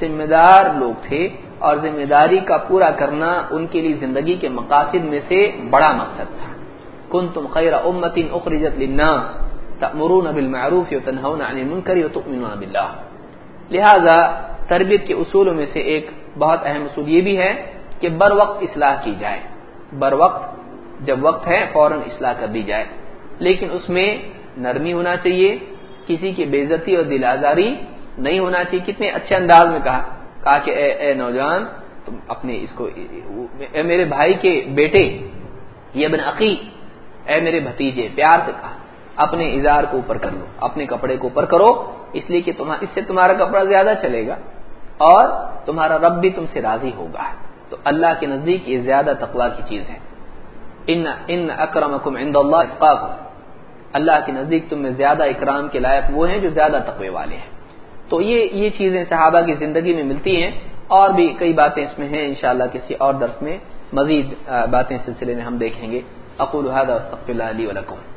ذمہ دار لوگ تھے اور ذمہ داری کا پورا کرنا ان کے لیے زندگی کے مقاصد میں سے بڑا مقصد تھا۔ کن تم خیر امتن اخرجت للناس تأمرون بالمعروف وتنهون عن المنکر وتؤمنون بالله لہذا تربیت کے اصولوں میں سے ایک بہت اہم اصول یہ بھی ہے کہ بر وقت اصلاح کی جائے۔ بر وقت جب وقت ہے، فوراً اصلاح کر دی جائے۔ لیکن اس میں نرمی ہونا چاہیے، کسی کی بےزتی اور دل آزاری نہیں ہونا چاہیے۔ کتنے اچھے انداز میں کہا کہا کہ اے اے نوجوان، تم اپنے اس کو، اے میرے بھائی کے بیٹے، یہ ابن عقی، اے میرے بھتیجے، پیار سے کہا، اپنے اظہار کو اوپر کر لو، اپنے کپڑے کو اوپر کرو، اس لیے کہ اس سے تمہارا کپڑا زیادہ چلے گا اور تمہارا رب بھی تم سے راضی ہوگا۔ تو اللہ کے نزدیک یہ زیادہ تقوا کی چیز ہے۔ ان ان اکرمکم عند اللہ اتقاکم۔ اللہ کے نزدیک تم میں زیادہ اکرام کے لائق وہ ہیں جو زیادہ تقوی والے ہیں۔ تو یہ یہ چیزیں صحابہ کی زندگی میں ملتی ہیں۔ اور بھی کئی باتیں اس میں ہیں انشاءاللہ کسی اور درس میں۔ مزید باتیں سلسلے میں ہم دیکھیں گے۔ اقول هذا واستغفر الله لي ولكم۔